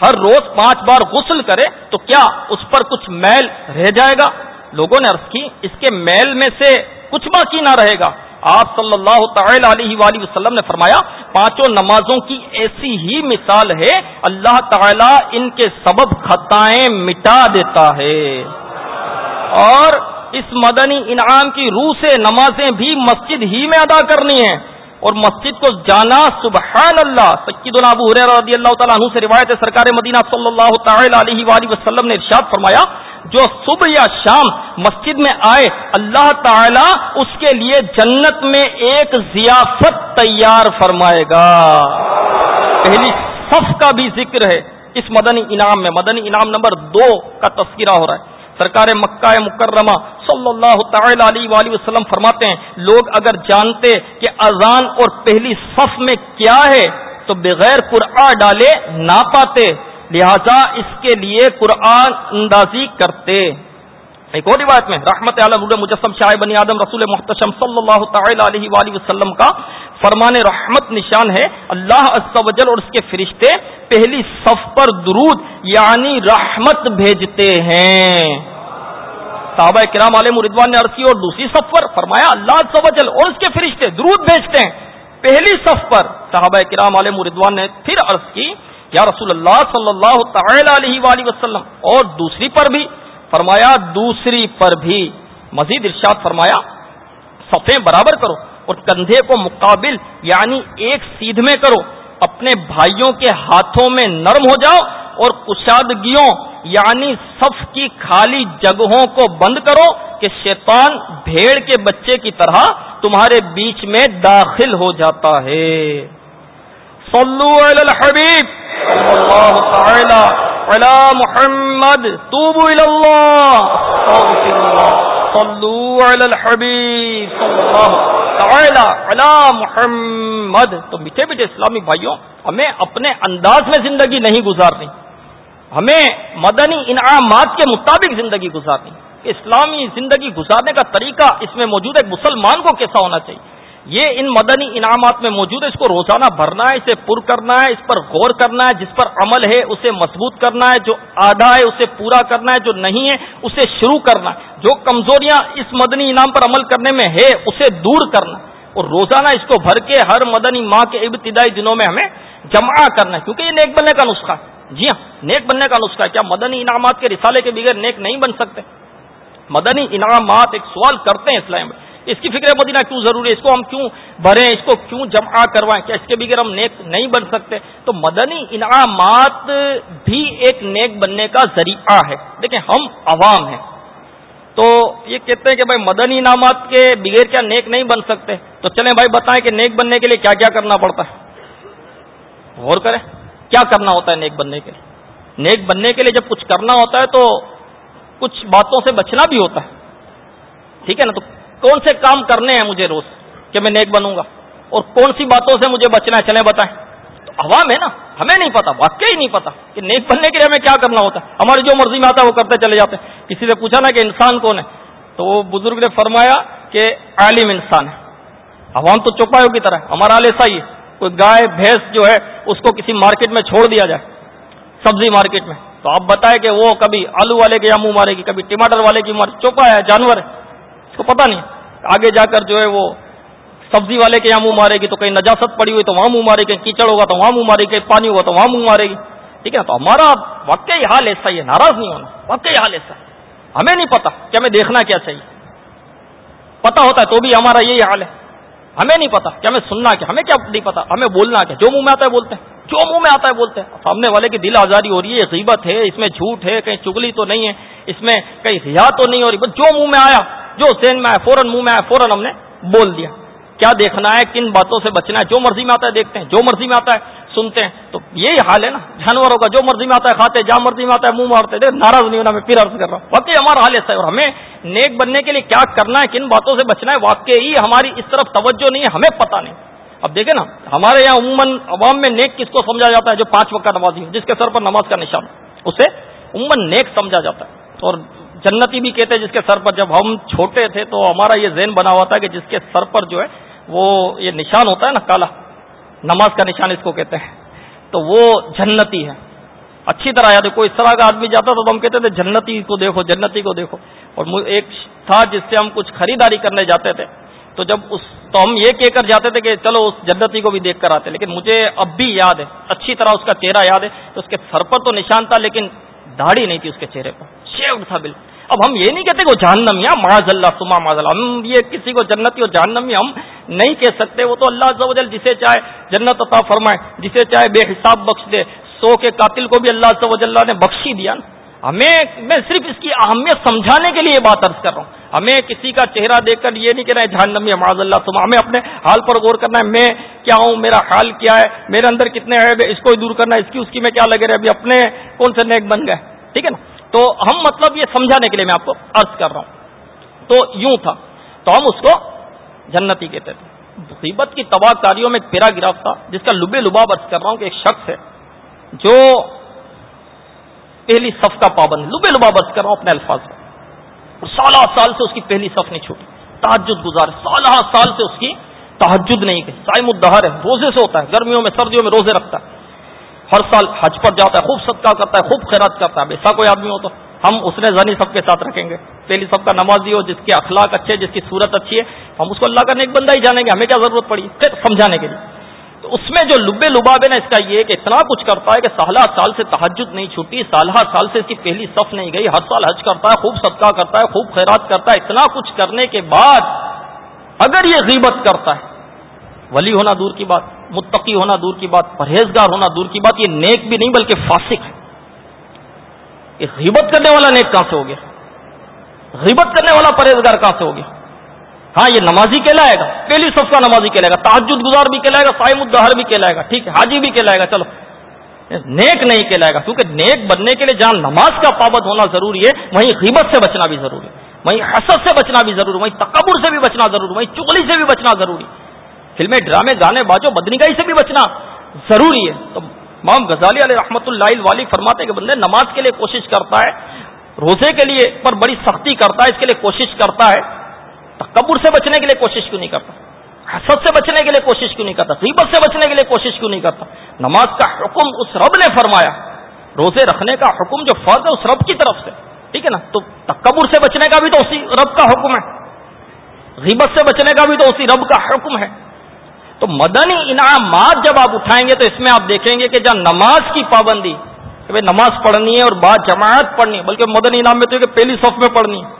[SPEAKER 1] ہر روز پانچ بار غسل کرے تو کیا اس پر کچھ میل رہ جائے گا؟ لوگوں نے عرض کی، اس کے میل میں سے کچھ باقی نہ رہے گا۔ آپ صلی اللہ تعالی علیہ وآلہ وسلم نے فرمایا، پانچوں نمازوں کی ایسی ہی مثال ہے، اللہ تعالی ان کے سبب خطائیں مٹا دیتا ہے۔ اور اس مدنی انعام کی روح سے نمازیں بھی مسجد ہی میں ادا کرنی ہیں۔ اور مسجد کو جانا سبحان اللہ سکید ابو رضی اللہ تعالیٰ عنہ سے روایت سرکار مدینہ صلی اللہ تعالی علیہ وآلہ وسلم نے ارشاد فرمایا جو صبح یا شام مسجد میں آئے، اللہ تعالی اس کے لیے جنت میں ایک ضیافت تیار فرمائے گا۔ پہلی صف کا بھی ذکر ہے اس مدنی انعام میں۔ مدنی انعام نمبر دو کا تذکرہ ہو رہا ہے۔ سرکار مکہ مکرمہ صلی اللہ تعالی علیہ وآلہ وسلم فرماتے ہیں، لوگ اگر جانتے کہ اذان اور پہلی صف میں کیا ہے، تو بغیر قرآن ڈالے نہ پاتے۔ لہذا اس کے لیے قرآن اندازی کرتے۔ ایک اور روایت میں رحمت عالم مجسم شاہ بنی آدم رسول محتشم صلی اللہ تعالی علیہ وآلہ وسلم کا فرمان رحمت نشان ہے۔ اللہ عز و جل اور اس کے فرشتے پہلی صف پر درود یعنی رحمت بھیجتے ہیں۔ صحابہ کرام علیہ مردوان نے عرضی اور دوسری صف پر فرمایا، اللہ عز و جل اور اس کے فرشتے درود بھیجتے ہیں۔ پہلی صف پر صحابہ کرام علیہ مردوان نے پھر عرض کی یا رسول اللہ صلی اللہ تعالی علیہ وآلہ وسلم، اور دوسری پر بھی فرمایا، دوسری پر بھی۔ مزید ارشاد فرمایا صفیں برابر کرو اور کندھے کو مقابل یعنی ایک سیدھ میں کرو۔ اپنے بھائیوں کے ہاتھوں میں نرم ہو جاؤ اور کشادگیوں یعنی صف کی خالی جگہوں کو بند کرو کہ شیطان بھیڑ کے بچے کی طرح تمہارے بیچ میں داخل ہو جاتا ہے۔ صلو علی الحبیب۔ اللہ تعالی علی محمد. توبو علی اللہ صلو علی الحبیب صلی اللہ تعالی علی محمد. تو میٹھے میٹھے اسلامی بھائیوں، ہمیں اپنے انداز میں زندگی نہیں گزارنی۔ ہمیں مدنی انعامات کے مطابق زندگی گزارنی۔ اسلامی زندگی گزارنے کا طریقہ اس میں موجود ہے مسلمان کو کیسا ہونا چاہیے؟ یہ ان مدنی انعامات میں موجود ہے، اس کو روزانہ بھرنا ہے، اسے پر کرنا ہے، اس پر غور کرنا ہے، جس پر عمل ہے، اسے مضبوط کرنا ہے، جو آدھا ہے، اسے پورا کرنا ہے، جو نہیں ہے، اسے شروع کرنا ہے۔ جو کمزوریاں اس مدنی انعام پر عمل کرنے میں ہے، اسے دور کرنا اور روزانہ اس کو بھر کے ہر مدنی ماہ کے ابتدائی دنوں میں ہمیں جمع کرنا ہے۔ کیونکہ یہ نیک بننے کا نسخہ ہے۔ جی ہاں نیک بننے کا نسخہ ہے۔ کیا مدنی انعامات کے رسالے کے بغیر نیک نہیں بن سکتے؟ مدنی انعامات ایک سوال کرتے ہیں اسلام میں۔ اس کی فکر مدینہ کیوں ضروری ہے؟ اس کو ہم کیوں بھریں؟ اس کو کیوں جمع کروائیں؟ کیا اس کے بغیر ہم نیک نہیں بن سکتے؟ تو مدنی انعامات بھی ایک نیک بننے کا ذریعہ ہے۔ دیکھیں، ہم عوام ہیں۔ تو یہ کہتے ہیں کہ بھائی مدنی انعامات کے بغیر کیا نیک نہیں بن سکتے؟ تو چلیں بھائی بتائیں کہ نیک بننے کے لیے کیا کیا کرنا پڑتا ہے؟ غور کریں، کیا کرنا ہوتا ہے نیک بننے کے لیے؟ نیک بننے کے لیے جب کچھ کرنا ہوتا ہے تو کچھ باتوں سے بچنا بھی ہوتا ہے۔ ٹھیک ہے نا؟ تو کون سے کام کرنے ہیں مجھے روز کہ میں نیک بنوں گا؟ اور کون سی باتوں سے مجھے بچنا ہے؟ چلیں بتائیں۔ تو عوام ہے نا، ہمیں نہیں پتا، واقعی نہیں پتا کہ نیک بننے کے لیے ہمیں کیا کرنا ہوتا ہے۔ ہماری جو مرضی میں آتا ہے وہ کرتے چلے جاتے ہیں۔ کسی سے پوچھا نا کہ انسان کون ہے؟ تو وہ بزرگ نے فرمایا کہ عالم انسان ہے۔ عوام تو چوپایوں کی طرح ہمارا حال ایسا ہی ہے۔ کوئی گائے، بھینس جو ہے، اس کو کسی مارکیٹ میں چھوڑ دیا جائے۔ سبزی مارکیٹ میں۔ تو آپ بتائیں کہ وہ کبھی آلو والے کے یا منہ مارے گی، کبھی ٹماٹر والے کی مارے چوپا ہے، جانور ہے۔ اس کو پتا نہیں۔ آگے جا کر جو ہے وہ سبزی والے کے یہاں منہ مارے گی تو کہیں نجاست پڑی ہوئی تو وہاں منہ مارے گی کیچڑ ہوگا تو وہاں منہ مارے گی پانی ہوگا تو وہاں منہ مارے گی۔ ٹھیک ہے تو ہمارا واقعی حال ایسا ہی ہے، ناراض نہیں ہونا۔ واقعی حال ایسا ہے۔ ہمیں نہیں پتا کہ ہمیں دیکھنا کیا چاہیے۔ پتا ہوتا ہے تو بھی ہمارا یہی حال ہے۔ ہمیں نہیں پتا کہ ہمیں سننا کیا، ہمیں کیا نہیں پتا ہمیں بولنا کیا۔ جو منہ میں آتا ہے بولتے ہیں۔ جو منہ میں آتا ہے بولتے ہیں۔ سامنے والے کی دل آزاری ہو رہی ہے، غیبت ہے، اس میں جھوٹ ہے، کہیں چگلی تو نہیں ہے، اس میں کہیں ریا تو نہیں ہو رہی۔ بس جو منہ میں آیا جو سین میں آیا فوراً منہ میں آیا فوراً ہم نے بول دیا۔ کیا دیکھنا ہے، کن باتوں سے بچنا ہے؟ جو مرضی میں آتا ہے، دیکھتے ہیں۔ جو مرضی میں آتا ہے، سنتے ہیں۔ تو یہی حال ہے نا۔ جانوروں کا جو مرضی میں آتا ہے، کھاتے، جہاں مرضی میں آتا ہے، منہ مارتے ناراض نہیں ہونا، میں پھر عرض کر رہا ہوں۔ واقعی ہمارا حال ایسا ہے اور ہمیں نیک بننے کے لیے کیا کرنا ہے، کن باتوں سے بچنا ہے، واقعی ہماری اس طرف توجہ نہیں ہے، ہمیں پتا نہیں۔ اب دیکھیں نا، ہمارے یہاں عموماً عوام میں نیک کس کو سمجھا جاتا ہے؟ جو پانچ وقت نمازی جس کے سر پر نماز کا نشان اسے عموماً نیک سمجھا جاتا ہے۔ اور جنتی بھی کہتے ہیں جس کے سر پر جب ہم چھوٹے تھے تو ہمارا یہ ذہن بنا ہوا تھا کہ جس کے سر پر جو ہے وہ یہ نشان ہوتا ہے نا کالا، نماز کا نشان اس کو کہتے ہیں۔ تو وہ جنتی ہے۔ اچھی طرح یاد ہے، کوئی اس طرح کا آدمی جاتا تو ہم کہتے تھے جنتی کو دیکھو، جنتی کو دیکھو۔ اور ایک تھا جس سے ہم کچھ خریداری کرنے جاتے تھے۔ تو جب اس تو ہم یہ کہہ کر جاتے تھے کہ چلو اس جنتی کو بھی دیکھ کر آتے لیکن مجھے اب بھی یاد ہے، اچھی طرح اس کا چہرہ یاد ہے۔ تو اس کے سر پر تو نشان تھا، لیکن داڑھی نہیں تھی اس کے چہرے پر۔ شیوڈ تھا بالکل۔ اب ہم یہ نہیں کہتے کہ وہ جہنم یا معاذ اللہ سما معاذ اللہ ہم یہ کسی کو جنتی اور جہنمی ہم نہیں کہہ سکتے۔ وہ تو اللہ عز و جل جسے چاہے جنت عطا فرمائے، جسے چاہے بے حساب بخش دے۔ سو کے قاتل کو بھی اللہ عز و جل نے بخشی دیا نا۔ ہمیں، میں صرف اس کی اہمیت سمجھانے کے لیے یہ بات عرض کر رہا ہوں۔ ہمیں کسی کا چہرہ دیکھ کر یہ نہیں کہنا ہے جہنمی معاذ اللہ سما ہمیں اپنے حال پر غور کرنا ہے، میں کیا ہوں، میرا حال کیا ہے، میرے اندر کتنے عیب ہے اس کو دور کرنا ہے، اس کی اس کی میں کیا لگے رہے، ابھی اپنے کون سے نیک بن گئے؟ ٹھیک ہے نا؟ تو ہم مطلب یہ سمجھانے کے لیے میں آپ کو عرض کر رہا ہوں۔ تو یوں تھا، تو ہم اس کو جنتی کہتے تھے۔ مصیبت کی تباہ کاریوں میں ایک پیراگراف تھا، جس کا لبے لباب عرض کر رہا ہوں کہ ایک شخص ہے جو پہلی صف کا پابند، لبے لباب عرض کر رہا ہوں اپنے الفاظ میں سالہ سال سے اس کی پہلی صف نہیں چھوٹی۔ تحجد گزار۔ سالہ سال سے اس کی تحجد نہیں گئی سائم الدہر ہے، روزے سے ہوتا ہے، گرمیوں میں، سردیوں میں روزے رکھتا ہے۔ ہر سال حج پر جاتا ہے، خوب صدقہ کرتا ہے، خوب خیرات کرتا ہے۔ ایسا کوئی آدمی ہو تو ہم اس نے زنی سب کے ساتھ رکھیں گے۔ پہلی سب کا نمازی ہو، جس کے اخلاق اچھے، جس کی صورت اچھی ہے، ہم اس کو اللہ کا نیک بندہ ہی جانیں گے، ہمیں کیا ضرورت پڑی پھر سمجھانے کے لیے۔ تو اس میں جو لبے لباب ہے نا اس کا یہ کہ اتنا کچھ کرتا ہے کہ سالہ سال سے تحجد نہیں چھوٹی سالہ سال سے اس کی پہلی صف نہیں گئی، ہر سال حج کرتا ہے، خوب صدقہ کرتا ہے، خوب خیرات کرتا ہے، اتنا کچھ کرنے کے بعد اگر یہ غیبت کرتا ہے، ولی ہونا دور کی بات، متقی ہونا دور کی بات، پرہیزگار ہونا دور کی بات، یہ نیک بھی نہیں بلکہ فاسق ہے۔ یہ غیبت کرنے والا نیک کہاں سے ہو گیا؟ غیبت کرنے والا پرہیزگار کہاں سے ہو گیا؟ ہاں یہ نمازی کہلائے گا۔ پہلی صف کا نمازی کہلائے گا۔ تعجد گزار بھی کہلائے گا سائم الدہر بھی کہلائے گا، ٹھیک ہے، حاجی بھی کہلائے گا، چلو۔ نیک نہیں کہلائے گا، کیونکہ نیک بننے کے لیے جہاں نماز کا پابند ہونا ضروری ہے، وہیں غیبت سے بچنا بھی ضروری ہے، وہیں حسد سے بچنا بھی ضروری وہیں تکبر سے بھی بچنا ضروری وہیں چگلی سے بھی بچنا ضروری فلمیں، ڈرامے، گانے باجو بدنگائی سے بھی بچنا ضروری ہے۔ تو مام غزالی علیہ رحمۃ اللہ والی فرماتے کہ بندے نماز کے لیے کوشش کرتا ہے، روزے کے لیے پر بڑی سختی کرتا ہے، اس کے لیے کوشش کرتا ہے۔ تکبر سے بچنے کے لیے کوشش کیوں نہیں کرتا؟ حسد سے بچنے کے لیے کوشش کیوں نہیں کرتا؟ غیبت سے بچنے کے لیے کوشش کیوں نہیں کرتا؟ نماز کا حکم اس رب نے فرمایا۔ روزے رکھنے کا حکم جو فرض ہے اس رب کی طرف سے، ٹھیک ہے نا؟ تو تکبر سے بچنے کا بھی تو اسی رب کا حکم ہے۔ غیبت سے بچنے کا بھی تو اسی رب کا حکم ہے۔ تو مدنی انعامات جب آپ اٹھائیں گے تو اس میں آپ دیکھیں گے کہ جہاں نماز کی پابندی، کہ بھائی نماز پڑھنی ہے اور بعد جماعت پڑھنی ہے، بلکہ مدنی انعام میں تو کہ پہلی صف میں پڑھنی ہے۔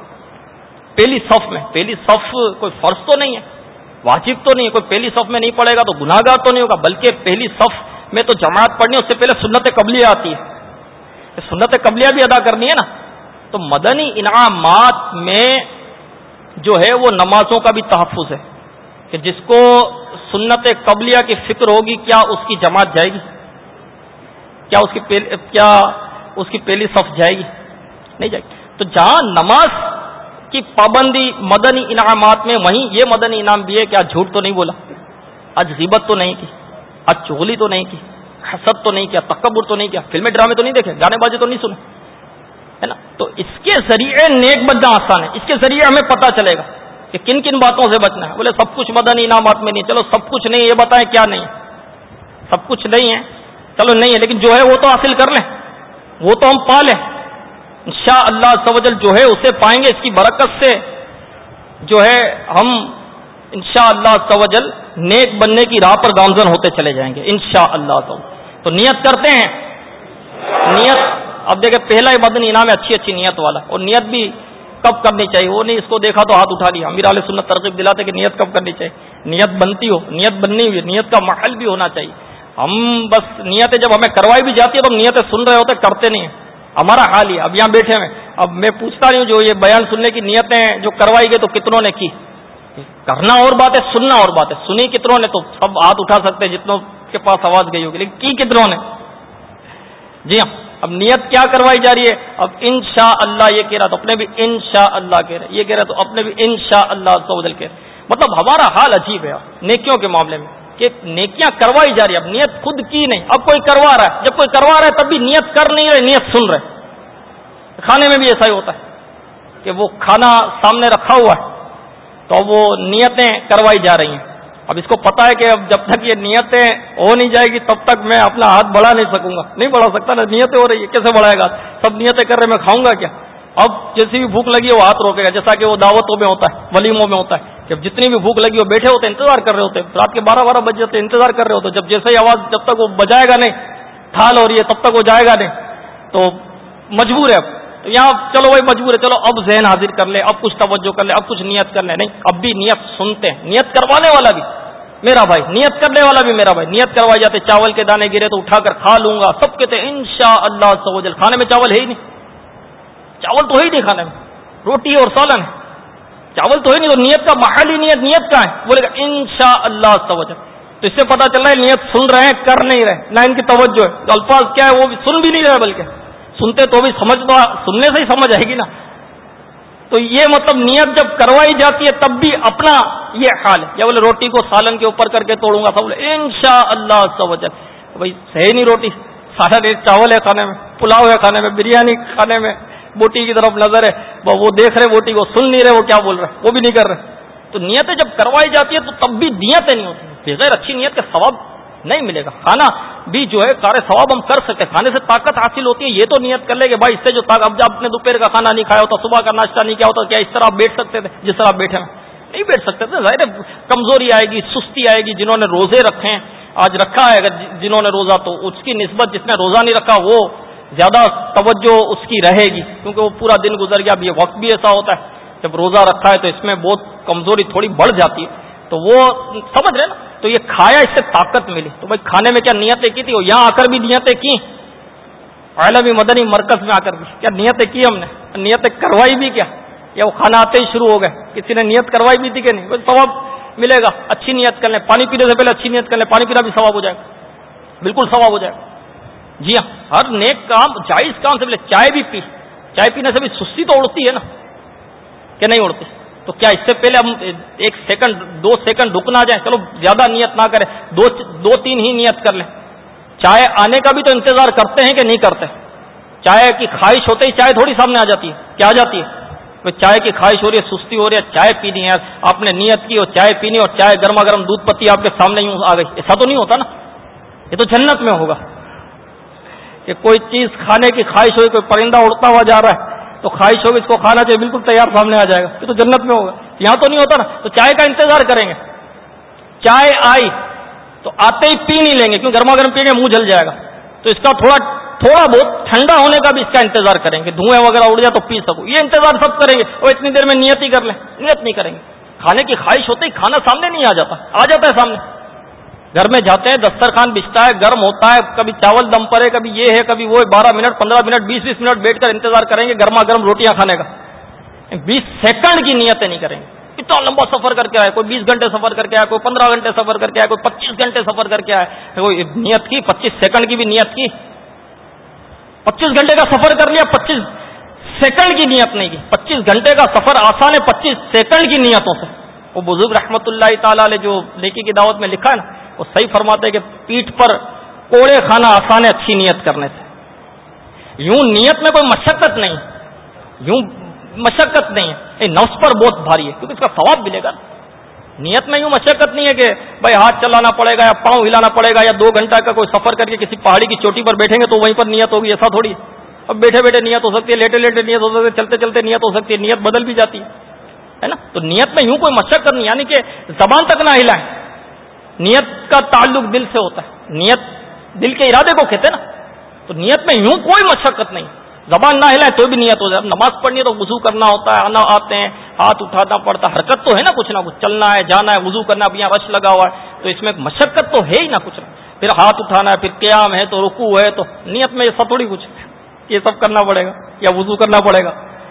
[SPEAKER 1] پہلی صف میں، پہلی صف کوئی فرض تو نہیں ہے، واجب تو نہیں ہے، کوئی پہلی صف میں نہیں پڑے گا تو گناہ گار تو نہیں ہوگا، بلکہ پہلی صف میں تو جماعت پڑھنی ہے، اس سے پہلے سنت قبلیہ آتی ہے۔ سنت قبلیہ بھی ادا کرنی ہے نا۔ تو مدنی انعامات میں جو ہے وہ نمازوں کا بھی تحفظ ہے۔ کہ جس کو سنت قبلیہ کی فکر ہوگی، کیا اس کی جماعت جائے گی؟ کیا اس کی کیا اس کی پہلی صف جائے گی؟ نہیں جائے گی۔ تو جہاں نماز کی پابندی مدنی انعامات میں وہیں یہ مدنی انعام بھی ہے کہ آج جھوٹ تو نہیں بولا، آج غیبت تو نہیں کی، آج چغلی تو نہیں کی، حسد تو نہیں کیا، تکبر تو نہیں کیا، فلمیں ڈرامے تو نہیں دیکھے، گانے بازی تو نہیں سنے، ہے نا؟ تو اس کے ذریعے نیک بننا آسان ہے، اس کے ذریعے ہمیں پتا چلے گا کہ کن کن باتوں سے بچنا ہے۔ بولے، سب کچھ مدنی انعامات میں نہیں، چلو سب کچھ نہیں، یہ بتائیں کیا نہیں؟ سب کچھ نہیں ہے، چلو نہیں ہے، لیکن جو ہے وہ تو حاصل کر لیں، وہ تو ہم پا لیں ان شاء اللہ سوجل جو ہے اسے پائیں گے اس کی برکت سے۔ جو ہے ہم ان شاء اللہ سوجل نیک بننے کی راہ پر گامزن ہوتے چلے جائیں گے۔ ان شاء اللہ تو نیت کرتے ہیں۔ نیت، اب دیکھیں پہلا ہی مدنی انعام ہے، اچھی اچھی نیت والا۔ اور نیت بھی کب کرنی چاہیے؟ وہ نہیں، اس کو دیکھا تو ہاتھ اٹھا لیا۔ امیر علیہ سنت ترغیب دلاتے کہ نیت کب کرنی چاہیے؟ نیت بنتی ہو، نیت بننی ہوئی، نیت کا محل بھی ہونا چاہیے۔ ہم بس نیتیں جب ہمیں کروائی بھی جاتی ہے تو ہم نیتیں سن رہے ہوتے، کرتے نہیں ہیں۔ ہمارا حال ہی اب یہاں بیٹھے ہوئے اب میں پوچھتا نہیں ہوں جو یہ بیان سننے کی نیتیں جو کروائی گئی تو کتنوں نے کی؟ کرنا اور بات ہے، سننا اور بات ہے۔ سنی کتنوں نے تو سب ہاتھ اٹھا سکتے ہیں، جتنوں کے پاس آواز گئی ہوگی، لیکن کی کتنوں نے؟ جی ہاں۔ اب نیت کیا کروائی جا رہی ہے؟ اب ان شاء اللہ یہ کہہ رہا تو اپنے بھی ان شاء اللہ کہہ رہے یہ کہہ رہا تو اپنے بھی ان شاء اللہ کہہ رہے مطلب ہمارا حال عجیب ہے نیکیوں کے معاملے میں۔ کہ نیکیاں کروائی جا رہی ہے، اب نیت خود کی نہیں۔ اب کوئی کروا رہا ہے۔ جب کوئی کروا رہا ہے، تب بھی نیت کر نہیں رہے، نیت سن رہے۔ کھانے میں بھی ایسا ہی ہوتا ہے کہ وہ کھانا سامنے رکھا ہوا ہے، تو وہ نیتیں کروائی جا رہی ہیں۔ اب اس کو پتا ہے کہ اب جب تک یہ نیتیں ہو نہیں جائے گی، تب تک میں اپنا ہاتھ بڑھا نہیں سکوں گا۔ نہیں بڑھا سکتا نا نیتیں ہو رہی ہے کیسے بڑھائے گا سب نیتیں کر رہے میں کھاؤں گا کیا؟ اب جیسی بھی بھوک لگی وہ ہاتھ روکے گا، جیسا کہ وہ دعوتوں میں ہوتا ہے، ولیموں میں ہوتا ہے۔ جب جتنی بھی بھوک لگی وہ بیٹھے ہوتے، انتظار کر رہے ہوتے۔ رات کے بارہ بارہ بجے ہوتے، انتظار کر رہے ہوتے۔ جب جیسے ہی آواز، جب تک وہ بجائے گا نہیں تھال ہو رہی ہے، تب تک وہ جائے گا نہیں۔ تو مجبور ہے اب۔ تو یہاں چلو وہی مجبور ہے۔ چلو اب ذہن حاضر کر لے، اب کچھ توجہ کر لے، اب کچھ نیت کر لے۔ نہیں، اب بھی نیت سنتے ہیں۔ نیت کروانے والا بھی۔ میرا بھائی، نیت کرنے والا بھی میرا بھائی۔ نیت کروائی جاتے چاول کے دانے گرے تو اٹھا کر کھا لوں گا۔ سب کہتے ہیں ان شاء اللہ سوجل کھانے میں چاول ہے ہی نہیں۔ چاول تو ہی نہیں کھانے میں، روٹی اور سالن۔ چاول تو ہے نہیں تو نیت کا محلی نیت نیت کا ہے؟ بولے گا ان شاء اللہ تو اس سے پتا چل رہا ہے نیت سن رہے ہیں، کر نہیں رہے۔ نہ ان کی توجہ ہے۔ تو الفاظ کیا ہے، وہ بھی سن بھی نہیں رہے بلکہ۔ سنتے تو بھی سمجھ تو سننے سے ہی سمجھ آئے گی نا۔ تو یہ مطلب نیت جب کروائی جاتی ہے، تب بھی اپنا یہ حال ہے۔ یا بولے روٹی کو سالن کے اوپر کر کے توڑوں گا سب بولے ان شاء اللہ بھائی، صحیح نہیں روٹی۔ سالن چاول ہے کھانے میں، پلاؤ ہے کھانے میں، بریانی کھانے میں۔ بوٹی کی طرف نظر ہے، وہ دیکھ رہے بوٹی کو سن نہیں رہے، وہ کیا بول رہے؟ وہ بھی نہیں کر رہے۔ تو نیتیں جب کروائی جاتی ہے تو تب بھی نیتیں نہیں ہوتی۔ بغیر اچھی نیت کے ثواب نہیں ملے گا۔ کھانا بھی جو ہے سارے ثواب ہم کر سکتے کھانے سے طاقت حاصل ہوتی ہے، یہ تو نیت کر لے کہ بھائی اس سے جو طاقت اب جب اپنے دوپہر کا کھانا نہیں کھایا ہوتا، صبح کا ناشتہ نہیں کیا ہوتا، کیا اس طرح آپ بیٹھ سکتے تھے؟ جس طرح آپ بیٹھے ہیں۔ نہیں بیٹھ سکتے تھے، ظاہر کمزوری آئے گی، سستی آئے گی، جنہوں نے روزے رکھے ہیں، آج رکھا ہے، اگر جنہوں نے روزہ تو اس کی نسبت جس نے روزہ نہیں رکھا، وہ زیادہ توجہ اس کی رہے گی، کیونکہ وہ پورا دن گزر گیا، اب یہ وقت بھی ایسا ہوتا ہے، جب روزہ رکھا ہے تو اس میں بہت کمزوری تھوڑی بڑھ جاتی ہے۔ تو وہ سمجھ رہے نا؟ تو یہ کھایا اس سے طاقت ملی۔ تو بھائی کھانے میں کیا نیتیں کی تھی؟ وہ یہاں آ کر بھی نیتیں کی عالمی مدنی مرکز میں آ کر بھی۔ کیا نیتیں کی ہم نے؟ نیتیں کروائی بھی کیا؟ یا وہ کھانا آتے ہی شروع ہو گئے؟ کسی نے نیت کروائی بھی تھی کہ نہیں؟ ثواب ملے گا۔ اچھی نیت کر لیں، پانی پینے سے پہلے اچھی نیت کر لیں، پانی پینا بھی ثواب ہو جائے گا۔ بالکل ثواب ہو جائے گا۔ جی ہاں ہر نیک کام، جائز کام سے پہلے چائے بھی پی۔ چائے پینے سے بھی سستی تو اڑتی ہے نا، کہ نہیں اڑتی؟ تو کیا اس سے پہلے ہم ایک سیکنڈ، دو سیکنڈ رکنا جائیں؟ چلو، زیادہ نیت نہ کریں، دو دو، تین ہی نیت کر لیں۔ چائے آنے کا بھی تو انتظار کرتے ہیں کہ نہیں کرتے؟ چائے کی خواہش ہوتے ہی چائے تھوڑی سامنے آ جاتی ہے۔ کیا آ جاتی ہے؟ چائے کی خواہش ہو رہی ہے، سستی ہو رہی ہے، چائے پینی ہے آپ نے نیت کی اور چائے پینی اور چائے گرما گرم دودھ پتی آپ کے سامنے یوں آ گئی۔ ایسا تو نہیں ہوتا نا، یہ تو جنت میں ہوگا۔ کہ کوئی چیز کھانے کی خواہش ہوئی، کوئی پرندہ اڑتا ہوا جا رہا ہے، تو خواہش ہوگی اس کو کھانا چاہیے، بالکل تیار سامنے آ جائے گا، یہ تو جنت میں ہوگا۔ یہاں تو نہیں ہوتا نا، تو چائے کا انتظار کریں گے۔ چائے آئی، تو آتے ہی پی نہیں لیں گے، کیوں؟ گرما گرم پی گے منہ جل جائے گا۔ تو اس کا تھوڑا تھوڑا بہت ٹھنڈا ہونے کا بھی اس کا انتظار کریں گے۔ دھوئیں وغیرہ اڑ جائے تو پی سکوں۔ یہ انتظار سب کریں گے۔ اور اتنی دیر میں نیت ہی کر لیں۔ نیت نہیں کریں گے۔ کھانے کی خواہش ہوتی کھانا سامنے نہیں آ جاتا آ جاتا ہے سامنے۔ گھر میں جاتے ہیں، دسترخوان بچتا ہے، گرم ہوتا ہے، کبھی چاول دم پڑے، کبھی یہ ہے، کبھی وہ بارہ منٹ، پندرہ منٹ، بیس بیس منٹ بیٹھ کر انتظار کریں گے گرما گرم روٹیاں کھانے کا۔ بیس سیکنڈ کی نیتیں نہیں کریں گے۔ اتنا لمبا سفر کر کے آئے، کوئی بیس گھنٹے سفر کر کے آئے، کوئی پندرہ گھنٹے سفر کر کے آئے، کوئی پچیس گھنٹے سفر کر کے آئے۔ کوئی نیت کی، پچیس سیکنڈ کی بھی نیت کی۔ پچیس گھنٹے کا سفر کر لیا پچیس سیکنڈ کی نیت نہیں کی۔ پچیس گھنٹے کا سفر آسان ہے، پچیس سیکنڈ کی نیتوں سے۔ وہ بزرگ رحمت اللہ تعالی علیہ جو نیکی کی دعوت میں لکھا ہے نا وہ صحیح فرماتے کہ پیٹ پر کوڑے کھانا آسان ہے، اچھی نیت کرنے سے۔ یوں نیت میں کوئی مشقت نہیں، یوں مشقت نہیں۔ ہے نفس پر بہت بھاری ہے، کیونکہ اس کا ثواب ملے گا۔ نیت میں یوں مشقت نہیں ہے کہ بھائی ہاتھ چلانا پڑے گا یا پاؤں ہلانا پڑے گا یا دو گھنٹہ کا کوئی سفر کر کے کسی پہاڑی کی چوٹی پر بیٹھیں گے تو وہیں پر نیت ہوگی، ایسا تھوڑی۔ اب بیٹھے بیٹھے نیت ہو سکتی ہے، لیٹے لیٹے نیت ہو سکتی ہے، چلتے چلتے نیت ہو سکتی ہے، نیت بدل بھی جاتی ہے نا؟ تو نیت میں یوں کوئی مشقت نہیں یعنی کہ زبان تک نہ ہلائیں۔ نیت کا تعلق دل سے ہوتا ہے۔ نیت دل کے ارادے کو کہتے نا۔ تو نیت میں یوں کوئی مشقت نہیں۔ زبان نہ ہلائے تو بھی نیت ہو جائے۔ نماز پڑھنی ہے تو وضو کرنا ہوتا ہے، آنا آتے ہیں، ہاتھ اٹھانا پڑتا ہے۔ حرکت تو ہے نا کچھ نہ کچھ، چلنا ہے، جانا ہے، وضو کرنا اب یہاں رش لگا ہوا ہے۔ تو اس میں مشقت تو ہے ہی نہ کچھ نہ۔ پھر ہاتھ اٹھانا ہے، پھر قیام ہے، تو رکو ہے، تو نیت میں یہ سب تھوڑی کچھ یہ سب کرنا پڑے گا یا وضو کرنا پڑے گا۔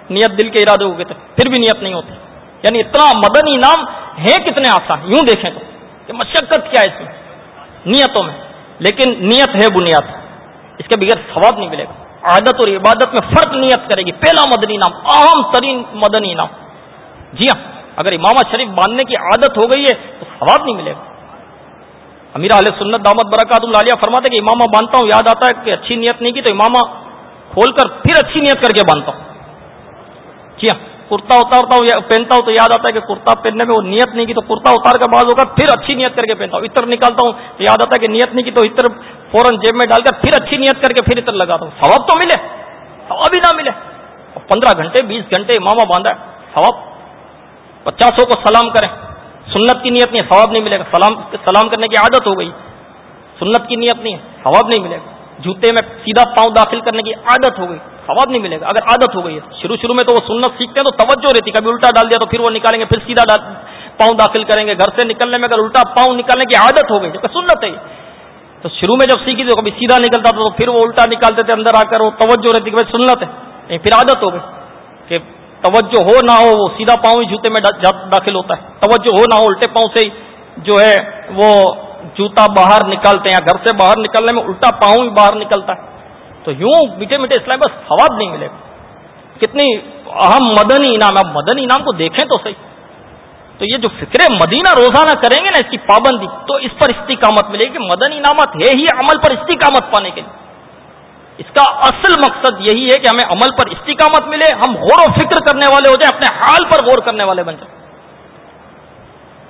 [SPEAKER 1] نیت دل کے ارادے کو کہتے پھر بھی نیت نہیں ہوتی۔ یعنی اتنا مدنی نام ہے کتنے آسان۔ یوں دیکھیں تو۔ کہ مشقت کیا ہے اس میں؟ نیتوں میں۔ لیکن نیت ہے بنیاد۔ اس کے بغیر ثواب نہیں ملے گا۔ عادت اور عبادت میں فرق نیت کرے گی۔ پہلا مدنی نام، اہم ترین مدنی نام۔ جی ہاں اگر امامہ شریف باندھنے کی عادت ہو گئی ہے تو ثواب نہیں ملے گا۔ امیر علیہ سنت دامت برکات العالیہ فرماتے کہ امامہ باندھتا ہوں، یاد آتا ہے کہ اچھی نیت نہیں کی تو امامہ کھول کر پھر اچھی نیت کر کے باندھتا ہوں۔ جی ہاں کرتا اتارتا ہوں پہنتا ہوں تو یاد آتا ہے کہ کرتا پہننے میں وہ نیت نہیں کی تو کرتا اتار کا بعض ہوگا پھر اچھی نیت کر کے پہنتا ہوں، اتر نکالتا ہوں، تو یاد آتا ہے کہ نیت نہیں کی تو اتر فوراً جیب میں ڈال کر پھر اچھی نیت کر کے پھر اتر لگاتا ہوں۔ ثواب تو ملے، ثواب ہی نہ ملے۔ پندرہ گھنٹے، بیس گھنٹے امامہ باندھا ہے، ثواب۔ پچاسوں کو سلام کریں۔ سنت کی نیت نہیں ثواب نہیں ملے گا۔ سلام سلام کرنے کی عادت ہو گئی۔ سنت کی نیت نہیں ہے، ثواب نہیں ملے گا۔ جوتے میں سیدھا پاؤں داخل کرنے کی عادت ہو گئی۔ ثواب نہیں ملے گا، اگر عادت ہو گئی ہے۔ شروع شروع میں تو وہ سنت سیکھتے ہیں تو توجہ رہتی کبھی الٹا ڈال دیا تو پھر وہ نکالیں گے، پھر سیدھا پاؤں داخل کریں گے، گھر سے نکلنے میں اگر الٹا پاؤں نکالنے کی عادت ہو گئی سنت ہے۔ تو شروع میں جب سیکھی تو کبھی سیدھا نکلتا تھا تو پھر وہ الٹا نکالتے تھے، اندر آ کر وہ توجہ رہتی کہ سنت ہے۔ پھر عادت ہو گئی کہ توجہ ہو نہ ہو، وہ سیدھا پاؤں ہی جوتے میں داخل ہوتا ہے۔ توجہ ہو نہ ہو، الٹے پاؤں سے جو ہے وہ جوتا باہر نکالتے ہیں گھر سے باہر نکلنے میں، الٹا پاؤں ہی باہر نکلتا ہے۔ تو یوں میٹھے میٹھے اسلام بس ثواب نہیں ملے گا۔ کتنی اہم مدنی انعام ہے مدنی انعام کو دیکھیں تو صحیح۔ تو یہ جو فکر مدینہ روزانہ کریں گے نا، اس کی پابندی، تو اس پر استقامت ملے گی۔ مدن انعامت ہے ہی عمل پر استقامت پانے کے لیے۔ اس کا اصل مقصد یہی ہے کہ ہمیں عمل پر استقامت ملے، ہم غور و فکر کرنے والے ہو جائیں، اپنے حال پر غور کرنے والے بن جائیں۔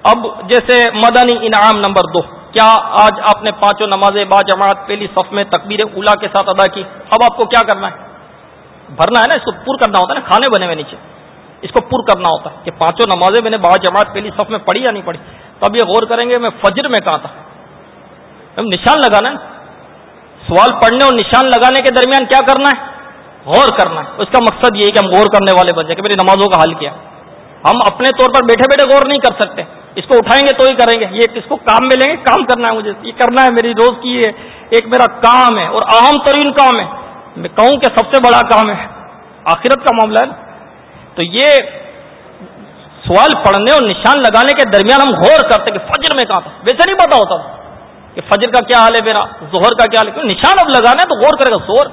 [SPEAKER 1] اب جیسے مدنی انعام نمبر دو۔ کیا آج آپ نے پانچوں نماز با جماعت پہلی صف میں تقبیر اولا کے ساتھ ادا کی؟ اب آپ کو کیا کرنا ہے؟ بھرنا ہے نا، اس کو پور کرنا ہوتا ہے نا، کھانے بنے ہوئے نیچے۔ اس کو پر کرنا ہوتا ہے کہ پانچوں نمازیں میں نے با جماعت پہلی صف میں پڑھی یا نہیں پڑھی؟ تو اب یہ غور کریں گے، میں فجر میں کہاں تھا؟ نشان لگانا ہے سوال پڑھنے اور نشان لگانے کے درمیان کیا کرنا ہے؟ غور کرنا ہے۔ اس کا مقصد یہ ہے کہ ہم غور کرنے والے بن جائیں کہ میری نمازوں کا حل کیا۔ ہم اپنے طور پر بیٹھے بیٹھے غور نہیں کر سکتے۔ اس کو اٹھائیں گے تو ہی کریں گے۔ یہ اس کو کام میں لیں گے؟ کام کرنا ہے مجھے۔ یہ کرنا ہے میری روز کی یہ ایک میرا کام ہے اور اہم ترین کام ہے۔ میں کہوں کہ سب سے بڑا کام ہے۔ آخرت کا معاملہ ہے۔ تو یہ سوال پڑھنے اور نشان لگانے کے درمیان ہم غور کرتے کہ فجر میں کہاں تھا۔ ویسے نہیں پتا ہوتا کہ فجر کا کیا حال ہے میرا زہر کا کیا حال ہے۔ نشان اب لگانا ہے تو غور کرے گا۔ زور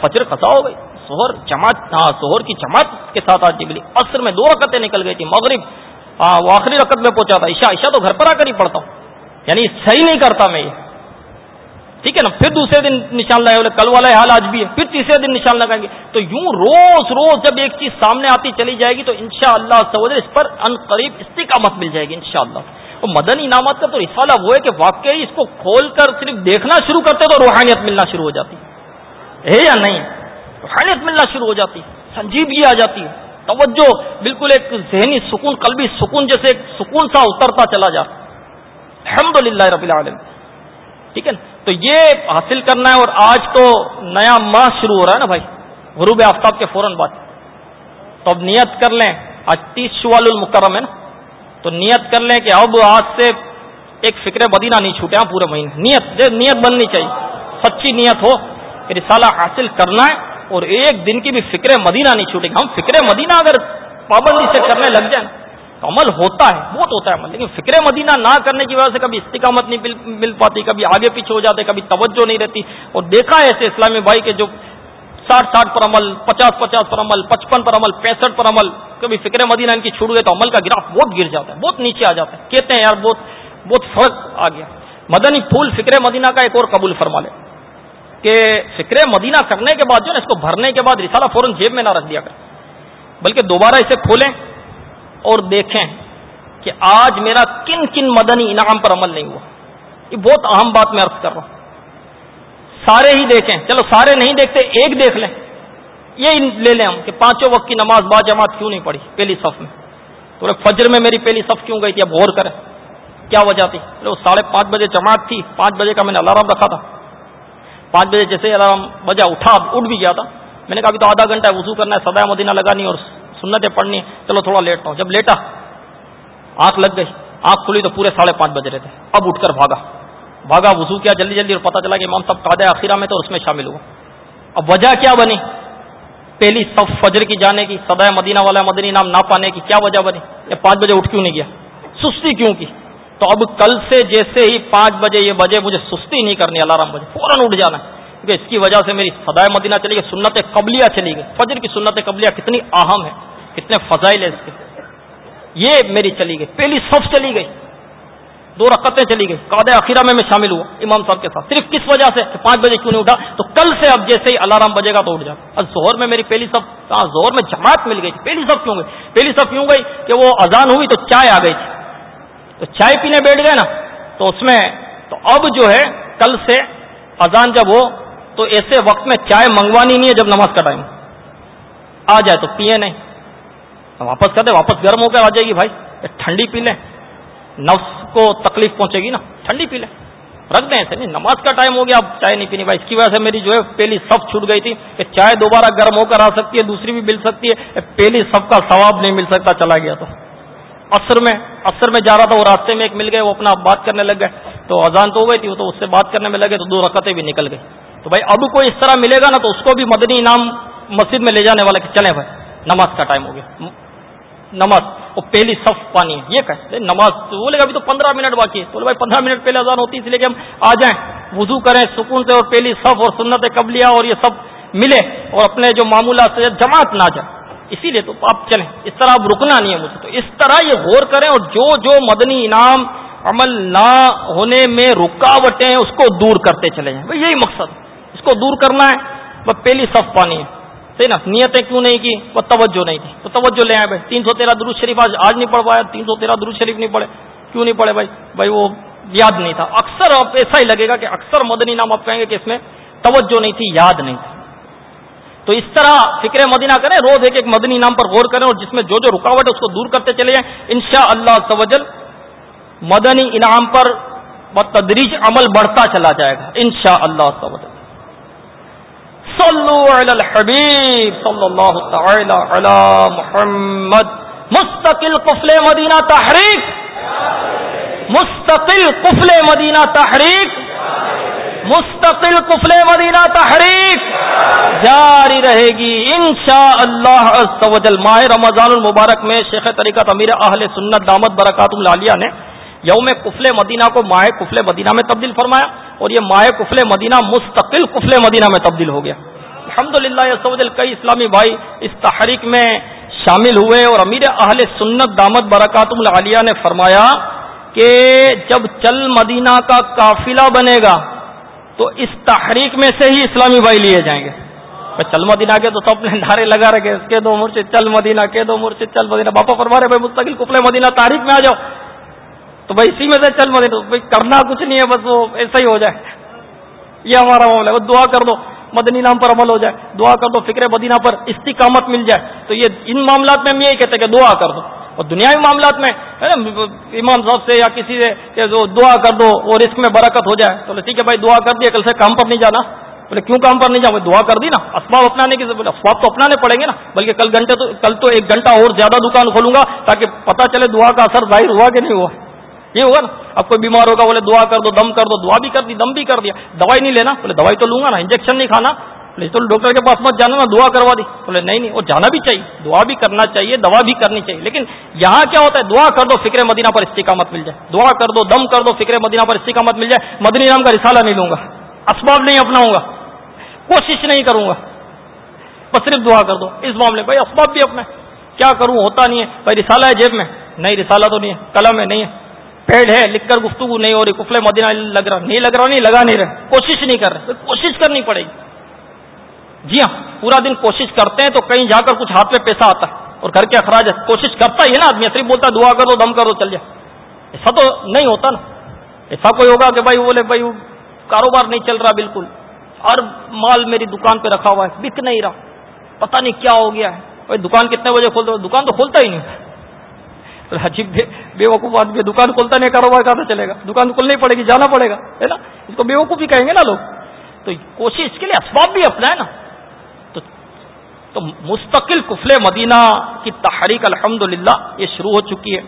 [SPEAKER 1] فجر کھسا ہو گئی۔ زہر جماعت ہاں زہر کی جماعت کے ساتھ آج نکلی عصر میں دو رکعتیں نکل گئی تھی مغرب ہاں وہ آخری رقط میں پہنچا تھا۔ عشا عشا تو گھر پر آ کر ہی پڑھتا ہوں۔ یعنی صحیح نہیں کرتا میں یہ۔ ٹھیک ہے نا؟ پھر دوسرے دن نشان لگائے بولے، کل والا حال آج بھی ہے پھر تیسرے دن نشان لگائیں گے۔ تو یوں روز روز جب ایک چیز سامنے آتی چلی جائے گی تو ان شاء اللہ اس پر ان قریب استقامت مل جائے گی ان شاء اللہ مدن انعامات کا تو رسالہ وہ ہے کہ واقعی اس کو کھول کر صرف دیکھنا شروع کرتے تو روحانیت ملنا شروع ہو جاتی۔ ہے یا نہیں؟ روحانیت ملنا شروع ہو جاتی۔ سنجیدگی آ جاتی۔ ہے توجہ، بالکل ایک ذہنی سکون، قلبی سکون جیسے ایک سکون سا اترتا چلا جا۔ الحمد للہ ربی العالم ٹھیک ہے تو یہ حاصل کرنا ہے اور آج تو نیا ماہ شروع ہو رہا ہے نا بھائی۔ غروب آفتاب کے فوراً بعد۔ تو اب نیت کر لیں۔ آج تیس شوال المکرم ہے نا؟ تو نیت کر لیں کہ اب آج سے ایک فکر مدینہ نہیں چھوٹے ہاں پورے مہینے۔ نیت نیت بننی چاہیے۔ سچی نیت ہو کہ رسالہ حاصل کرنا ہے۔ اور ایک دن کی بھی فکر مدینہ نہیں چھوٹے گی۔ ہم فکر مدینہ اگر پابندی سے کرنے لگ جائیں تو عمل ہوتا ہے، بہت ہوتا ہے عمل۔ لیکن فکر مدینہ نہ کرنے کی وجہ سے کبھی استقامت نہیں مل پاتی، کبھی آگے پیچھے ہو جاتے، کبھی توجہ نہیں رہتی۔ اور دیکھا ہے ایسے اسلامی بھائی کے جو ساٹھ ساٹھ پر عمل، پچاس پچاس پر عمل، پچپن پر عمل، پینسٹھ پر عمل، کبھی فکر مدینہ ان کی چھوٹ گئے تو عمل کا گراف بہت گر جاتا ہے، بہت نیچے آ جاتا ہے۔ کہتے ہیں، یار، بہت بہت فرق آ گیا۔ مدنی پھول فکر مدینہ کا ایک اور قبول فرما لے۔ کہ فکر مدینہ کرنے کے بعد جو نا، اس کو بھرنے کے بعد رسالہ فوراً جیب میں نہ رکھ دیا کر بلکہ دوبارہ اسے کھولیں اور دیکھیں کہ آج میرا کن کن مدنی انعام پر عمل نہیں ہوا۔ یہ بہت اہم بات میں عرض کر رہا ہوں۔ سارے ہی دیکھیں۔ چلو سارے نہیں دیکھتے، ایک دیکھ لیں۔ یہ لے لیں ہم کہ پانچوں وقت کی نماز با جماعت کیوں نہیں پڑھی پہلی صف میں؟ تو فجر میں میری پہلی صف کیوں گئی تھی؟ اب غور کریں۔ کیا وجہ تھی؟ چلو، ساڑھے پانچ بجے جماعت تھی، پانچ بجے کا میں نے الارم رکھا تھا۔ پانچ بجے جیسے الارم بجا اٹھا، اٹھ بھی گیا تھا۔ میں نے کہا ابھی تو آدھا گھنٹہ وضو کرنا ہے سدائے مدینہ لگانی اور سنتیں پڑھنی چلو تھوڑا لیٹتا ہوں جب لیٹا، آنکھ لگ گئی۔ آنکھ کھلی تو پورے ساڑھے پانچ بجے رہتے۔ اب اٹھ کر بھاگا۔ بھاگا، وضو کیا، جلدی جلدی اور پتا چلا کہ امام صاحب قادہ آخرہ میں تو اس میں شامل ہوا۔ اب وجہ کیا بنی؟ پہلی صف فجر کی جانے کی سدائے مدینہ والا مدنی نام نہ پانے کی کیا وجہ بنی؟ یہ پانچ بجے اٹھ کیوں نہیں گیا؟ سستی کیوں کی؟ تو اب کل سے جیسے ہی پانچ بجے یہ بجے مجھے سستی نہیں کرنی الارم بجے فوراً اٹھ جانا کیونکہ اس کی وجہ سے میری سدائے مدینہ چلی گئی، سنت قبلیہ چلی گئی۔ فجر کی سنت قبلیہ کتنی اہم ہے، کتنے فضائل ہے اس کے۔ یہ میری چلی گئی، پہلی صف چلی گئی۔ دو رقطیں چلی گئی۔ قاد اخیرہ میں میں شامل ہوا، امام صاحب کے ساتھ۔ صرف کس وجہ سے؟ کہ پانچ بجے کیوں نہیں اٹھا؟ تو کل سے اب جیسے ہی الارم بجے گا تو اٹھ جا اب زہر میں میری پہلی صف کہاں زہر میں جماعت مل گئی۔ پہلی صف کیوں گئی؟ پہلی صف کیوں گئی کہ وہ اذان ہوئی تو چائے آ گئی۔ تھی تو چائے پینے بیٹھ گئے نا، تو اس میں، تو اب جو ہے، کل سے اذان جب ہو، تو ایسے وقت میں چائے منگوانی نہیں ہے جب نماز کا ٹائم۔ آ جائے تو پیے نہیں۔ واپس کر دے، واپس گرم ہو کر آ جائے گی بھائی۔ ٹھنڈی پی لیں نفس کو تکلیف پہنچے گی نا۔ ٹھنڈی پی لیں رکھ دیں ایسے نہیں، نماز کا ٹائم ہو گیا، اب چائے نہیں پینی۔ بھائی، اس کی وجہ سے میری جو ہے، پہلی سب چھوٹ گئی تھی۔ کہ چائے دوبارہ گرم ہو کر آ سکتی ہے، دوسری بھی مل سکتی ہے۔ پہلی سب کا ثواب نہیں مل سکتا، چلا گیا تو۔ عصر میں عصر میں جا رہا تھا، وہ راستے میں ایک مل گئے، وہ اپنا بات کرنے لگ گئے۔ تو اذان تو ہو گئی تھی، وہ تو اس سے بات کرنے میں لگے تو دو رکعتیں بھی نکل گئی۔ تو بھائی، اب کوئی اس طرح ملے گا نا تو اس کو بھی مدنی انعام مسجد میں لے جانے والا کہ چلیں بھائی، نماز کا ٹائم ہو گیا۔ نماز، وہ پہلی صف پانی ہے، یہ کہ نماز بولے گا، ابھی تو پندرہ منٹ باقی ہے۔ بولے بھائی، پندرہ منٹ پہلے اذان ہوتی ہے، اس لیے کہ ہم آ جائیں، وضو کریں، سکون سے اور پہلی صف اور سنت قبلیہ اور یہ سب ملے اور اپنے جو معمولات سے جماعت نہ جائے۔ اسی لیے تو آپ چلیں۔ اس طرح اب رکنا نہیں ہے مجھے تو اس طرح یہ غور کریں اور جو جو مدنی انعام عمل نہ ہونے میں رکاوٹیں اس کو دور کرتے چلے جائیں۔ بھائی یہی مقصد۔ اس کو دور کرنا ہے۔ بس پہلی صف پانی۔ ہے صحیح نا؟ نیتیں کیوں نہیں کی؟ وہ توجہ نہیں تھی تو توجہ لے آئے بھائی۔ تین سو تیرہ درود شریف آج آج نہیں پڑھ پایا تین سو تیرہ درود شریف نہیں پڑھے۔ کیوں نہیں پڑھے بھائی؟ بھائی وہ یاد نہیں تھا۔ اکثر آپ ایسا ہی لگے گا کہ اکثر مدنی نام آپ کہیں گے کہ اس میں توجہ نہیں تھی، یاد نہیں تھی۔ تو اس طرح فکر مدینہ کریں، روز ایک ایک مدنی نام پر غور کریں اور جس میں جو جو رکاوٹ ہے اس کو دور کرتے چلے جائیں۔ ان شاء اللہ سوجل مدنی انعام پر بتدریج عمل بڑھتا چلا جائے گا۔ ان شاء اللہ صلو علی الحبیب صلی اللہ تعالی علی محمد۔ مستقل قفل مدینہ تحریک۔ مستقل قفل مدینہ تحریک۔ مستقل قفل مدینہ تحریک جاری رہے گی انشاء اللہ ماہ رمضان المبارک میں شیخ طریقہ امیر اہل سنت دامت برکات العالیہ نے یوم کفل مدینہ کو ماہ کفل مدینہ میں تبدیل فرمایا اور یہ ماہ کفل مدینہ مستقل کفل مدینہ میں تبدیل ہو گیا۔ الحمد للہ کئی اسلامی بھائی اس تحریک میں شامل ہوئے اور امیر اہل سنت دامت برکات العالیہ نے فرمایا کہ جب چل مدینہ کا قافلہ بنے گا تو اس تحریک میں سے ہی اسلامی بھائی لیے جائیں گے۔ چل مدینہ کے تو سب نے نعرے لگا رکھے۔ اس کے دو مرشد چل مدینہ کے دو مرشد چل مدینہ۔ باپا فرما رہے بھائی مستقل کپلے مدینہ تاریخ میں آ جاؤ۔ تو بھائی اسی میں سے چل مدینہ۔ بھائی کرنا کچھ نہیں ہے، بس وہ ایسا ہی ہو جائے۔ یہ ہمارا معاملہ ہے۔ دعا کر دو، مدنی نام پر عمل ہو جائے۔ دعا کر دو، فکر مدینہ پر استقامت مل جائے۔ تو یہ ان معاملات میں ہم یہی کہتے ہیں کہ دعا کر دو۔ اور دنیاوی معاملات میں امام صاحب سے یا کسی سے کہ جو دعا کر دو اور رسک میں برکت ہو جائے۔ تو ٹھیک ہے بھائی، دعا کر دیا کل سے کام پر نہیں جانا۔ بولے، کیوں کام پر نہیں جاؤ دعا کر دی نا۔ اسباب اپنانے کی بولے، اسباب تو اپنانے پڑیں گے نا۔ بلکہ کل گھنٹے تو، کل تو ایک گھنٹہ اور زیادہ دکان کھولوں گا تاکہ پتہ چلے دعا کا اثر ظاہر ہوا کہ نہیں ہوا۔ یہ ہوگا نا۔ اب کوئی بیمار ہوگا، بولے، دعا کر دو، دم کر دو۔ دعا بھی کر دی، دم بھی کر دیا۔ دوائی نہیں لینا، بولے، دوائی تو لوں گا نا، انجیکشن نہیں کھانا۔ بولے تو ڈاکٹر کے پاس مت جانا نا، دعا کروا دی۔ بولے نہیں نہیں اور جانا بھی چاہیے، دعا بھی کرنا چاہیے، دوا بھی کرنی چاہیے۔ لیکن یہاں کیا ہوتا ہے، دعا کر دو، فکر مدینہ پر استقامت مل جائے۔ دعا کر دو، دم کر دو، فکر مدینہ پر استقامت مل جائے۔ مدنی نام کا رسالہ نہیں لوں گا، اسباب نہیں اپناؤں گا، کوشش نہیں کروں گا۔ بس صرف دعا کر دو۔ اس معاملے بھائی اسباب بھی اپنا کیا کروں، ہوتا نہیں ہے۔ بھائی، رسالہ ہے جیب میں؟ نہیں، رسالہ تو نہیں ہے قلم ہے، نہیں ہے۔ پیڑ ہے، لکھ کر گفتگو نہیں ہو رہی کفلے مدینہ لگ رہا، نہیں لگ رہا، نہیں، لگا نہیں رہے کوشش نہیں کر رہے، کوشش کرنی پڑے گی۔ جی ہاں پورا دن کوشش کرتے ہیں تو کہیں جا کر کچھ ہاتھ میں پیسہ آتا ہے۔ اور گھر کے اخراج ہے۔ کوشش کرتا ہی ہے نا آدمی، صرف بولتا ہے، دعا کرو، دم کرو، چل جائے ایسا تو نہیں ہوتا نا۔ ایسا کوئی ہوگا کہ بھائی بولے بھائی کاروبار نہیں چل رہا بالکل۔ ہر مال میری دکان پہ رکھا ہوا ہے، بک نہیں رہا۔ پتہ نہیں کیا ہو گیا ہے۔ بھائی دکان کتنے بجے کھولتے دکان تو کھولتا ہی نہیں۔ عجیب، بے وقوف آدمی، دکان کھولتا نہیں، کاروبار کہاں سے چلے گا؟ دکان کھلنی پڑے گی، جانا پڑے گا، ہے نا؟ اس کو بے وقوف بھی کہیں گے نا لوگ۔ تو کوشش اس کے لیے اسباب بھی اپنا ہے نا۔ تو مستقل کفل مدینہ کی تحریک الحمد یہ شروع ہو چکی ہے۔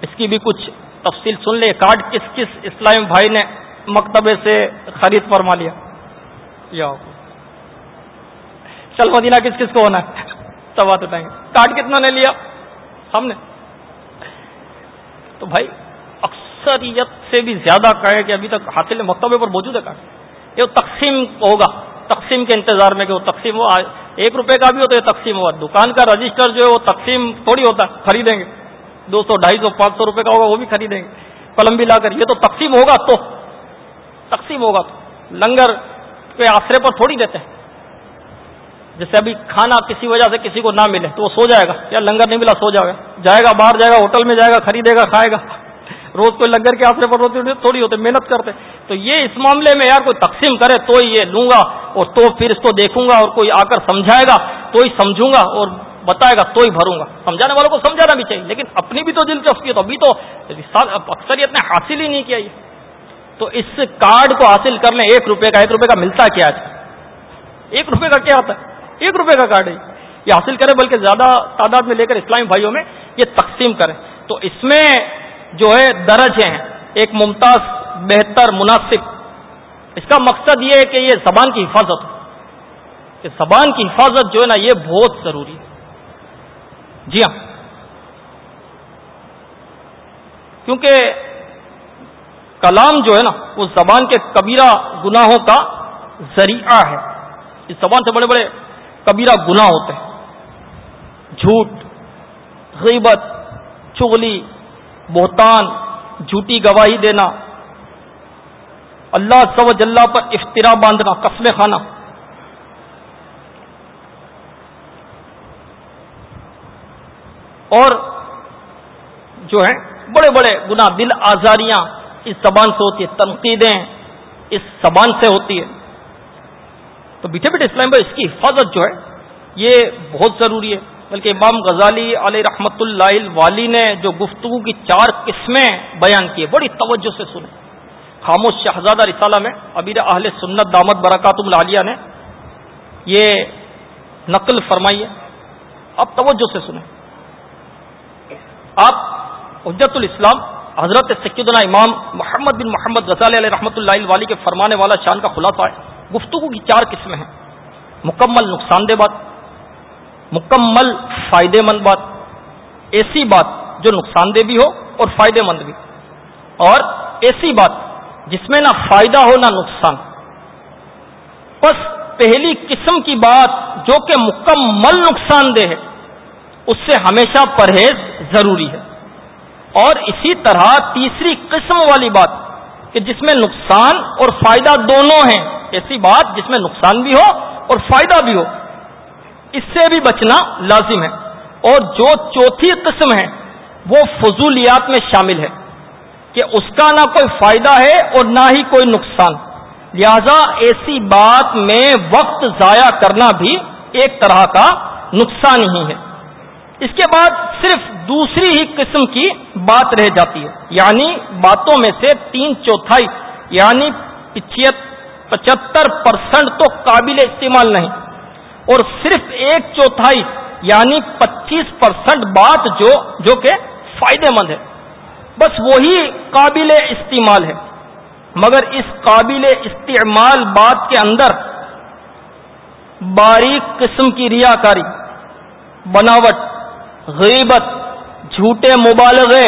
[SPEAKER 1] اس کی بھی کچھ تفصیل سن لے کارڈ کس کس اسلام بھائی نے مکتبے سے خرید فرما لیا؟ یا چل مدینہ کس کس کو ہونا ہے؟ سب بات بتائیں گے۔ کارڈ کتنا نے لیا؟ ہم نے۔ تو بھائی، اکثریت سے بھی زیادہ کہے کہ ابھی تک حاصل مکتبے پر موجود ہے کارڈ۔ یہ تقسیم ہوگا۔ تقسیم کے انتظار میں کہ وہ تقسیم ہو ایک روپے کا بھی ہو تو یہ تقسیم ہوا دکان کا رجسٹر جو ہے وہ تقسیم تھوڑی ہوتا ہے، خریدیں گے۔ دو سو، ڈھائی سو، پانچ سو روپے کا ہوگا، وہ بھی خریدیں گے۔ قلم بھی لا کر، یہ تو تقسیم ہوگا تو۔ تقسیم ہوگا تو۔ لنگر کے آسرے پر تھوڑی دیتے ہیں۔ جیسے ابھی کھانا کسی وجہ سے کسی کو نہ ملے تو وہ سو جائے گا۔ یا لنگر نہیں ملا، سو جائے گا۔ جائے گا باہر، جائے گا ہوٹل میں، جائے گا، خریدے گا، کھائے گا۔ روز کوئی لنگر کے آسرے پر ہوتے تھوڑی ہوتے، محنت کرتے۔ تو یہ اس معاملے میں یار کوئی تقسیم کرے تو یہ لوں گا۔ اور تو پھر اس کو دیکھوں گا اور کوئی آ کر سمجھائے گا، تو ہی سمجھوں گا اور بتائے گا، تو ہی بھروں گا۔ سمجھانے والوں کو سمجھانا بھی چاہیے، لیکن اپنی بھی تو دلچسپی ہے۔ تو ابھی تو اکثریت نے حاصل ہی نہیں کیا یہ۔ تو اس کارڈ کو حاصل کر لیں ایک روپے کا، ایک روپے کا ملتا کیا آج؟ ایک روپے کا کیا ہوتا ہے؟ ایک روپے کا کارڈ ہے۔ یہ حاصل کرے، بلکہ زیادہ تعداد میں لے کر اسلامی بھائیوں میں یہ تقسیم کریں تو اس میں جو ہے درج ہیں۔ ایک ممتاز، بہتر، مناسب اس کا مقصد یہ ہے کہ یہ زبان کی حفاظت ہو۔ کہ زبان کی حفاظت جو ہے نا یہ بہت ضروری ہے۔ جی ہاں۔ کیونکہ کلام جو ہے نا، وہ زبان کے کبیرہ گناہوں کا ذریعہ ہے۔ اس زبان سے بڑے بڑے کبیرہ گناہ ہوتے ہیں۔ جھوٹ، غیبت، چغلی، بہتان، جھوٹی گواہی دینا اللہ سو جلہ پر افطرا باندھنا قسم خانہ۔ اور جو ہے بڑے بڑے گنا دل آزاریاں، اس زبان سے ہوتی ہے، تنقیدیں اس زبان سے ہوتی ہے۔ تو بیٹھے بیٹھے اسلام بھائی، اس کی حفاظت جو ہے، یہ بہت ضروری ہے۔ بلکہ امام غزالی علیہ رحمت اللہ والی نے جو گفتگو کی چار قسمیں بیان کی بڑی توجہ سے سنیں۔ خاموش شہزادہ رسالہ میں ابیر اہل سنت دامت برکات العالیہ نے یہ نقل فرمائی ہے۔ اب توجہ سے سنیں۔ آپ حجت الاسلام، حضرت سکیدنا امام محمد بن محمد رضال علیہ رحمۃ اللہ والی کے فرمانے والا شان کا خلاصہ ہے۔ گفتگو کی چار قسمیں ہیں۔ مکمل نقصان دہ بات، مکمل فائدے مند بات، ایسی بات جو نقصان دہ بھی ہو اور فائدے مند بھی۔ اور ایسی بات جس میں نہ فائدہ ہو نہ نقصان۔ بس پہلی قسم کی بات جو کہ مکمل نقصان دہ ہے، اس سے ہمیشہ پرہیز ضروری ہے۔ اور اسی طرح تیسری قسم والی بات کہ جس میں نقصان اور فائدہ دونوں ہیں، ایسی بات جس میں نقصان بھی ہو اور فائدہ بھی ہو، اس سے بھی بچنا لازم ہے۔ اور جو چوتھی قسم ہے، وہ فضولیات میں شامل ہے۔ کہ اس کا نہ کوئی فائدہ ہے اور نہ ہی کوئی نقصان۔ لہذا ایسی بات میں وقت ضائع کرنا بھی ایک طرح کا نقصان ہی ہے۔ اس کے بعد صرف دوسری ہی قسم کی بات رہ جاتی ہے۔ یعنی باتوں میں سے تین چوتھائی یعنی پچہتر پرسنٹ تو قابل استعمال نہیں۔ اور صرف ایک چوتھائی یعنی پچیس پرسنٹ بات جو جو کہ فائدے مند ہے۔ بس وہی قابل استعمال ہے۔ مگر اس قابل استعمال بات کے اندر باریک قسم کی ریاکاری، بناوٹ، غیبت، جھوٹے مبالغے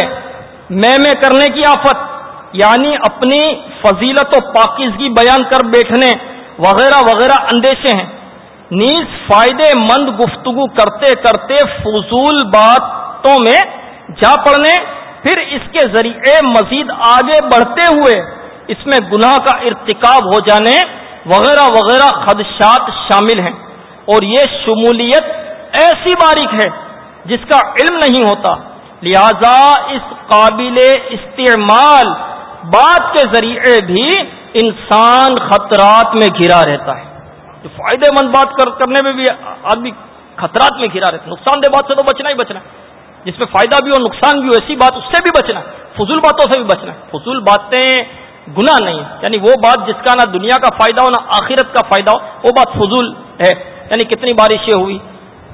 [SPEAKER 1] میں میں کرنے کی آفت یعنی اپنی فضیلت و پاکیزگی بیان کر بیٹھنے وغیرہ وغیرہ اندیشے ہیں۔ نیز فائدے مند گفتگو کرتے کرتے فضول باتوں میں جا پڑنے پھر اس کے ذریعے مزید آگے بڑھتے ہوئے اس میں گناہ کا ارتکاب ہو جانے وغیرہ وغیرہ خدشات شامل ہیں۔ اور یہ شمولیت ایسی باریک ہے جس کا علم نہیں ہوتا۔ لہذا اس قابل استعمال بات کے ذریعے بھی انسان خطرات میں گھرا رہتا ہے۔ فائدے مند بات کرنے میں بھی آدمی خطرات میں گھرا رہتا ہے۔ نقصان دہ بات سے تو بچنا ہی بچنا ہے۔ جس میں فائدہ بھی ہو، نقصان بھی ہو، ایسی بات اس سے بھی بچنا فضول باتوں سے بھی بچنا فضول باتیں گناہ نہیں ہے یعنی وہ بات جس کا نہ دنیا کا فائدہ ہو، نہ آخرت کا فائدہ ہو، وہ بات فضول ہے۔ یعنی کتنی بارشیں ہوئی،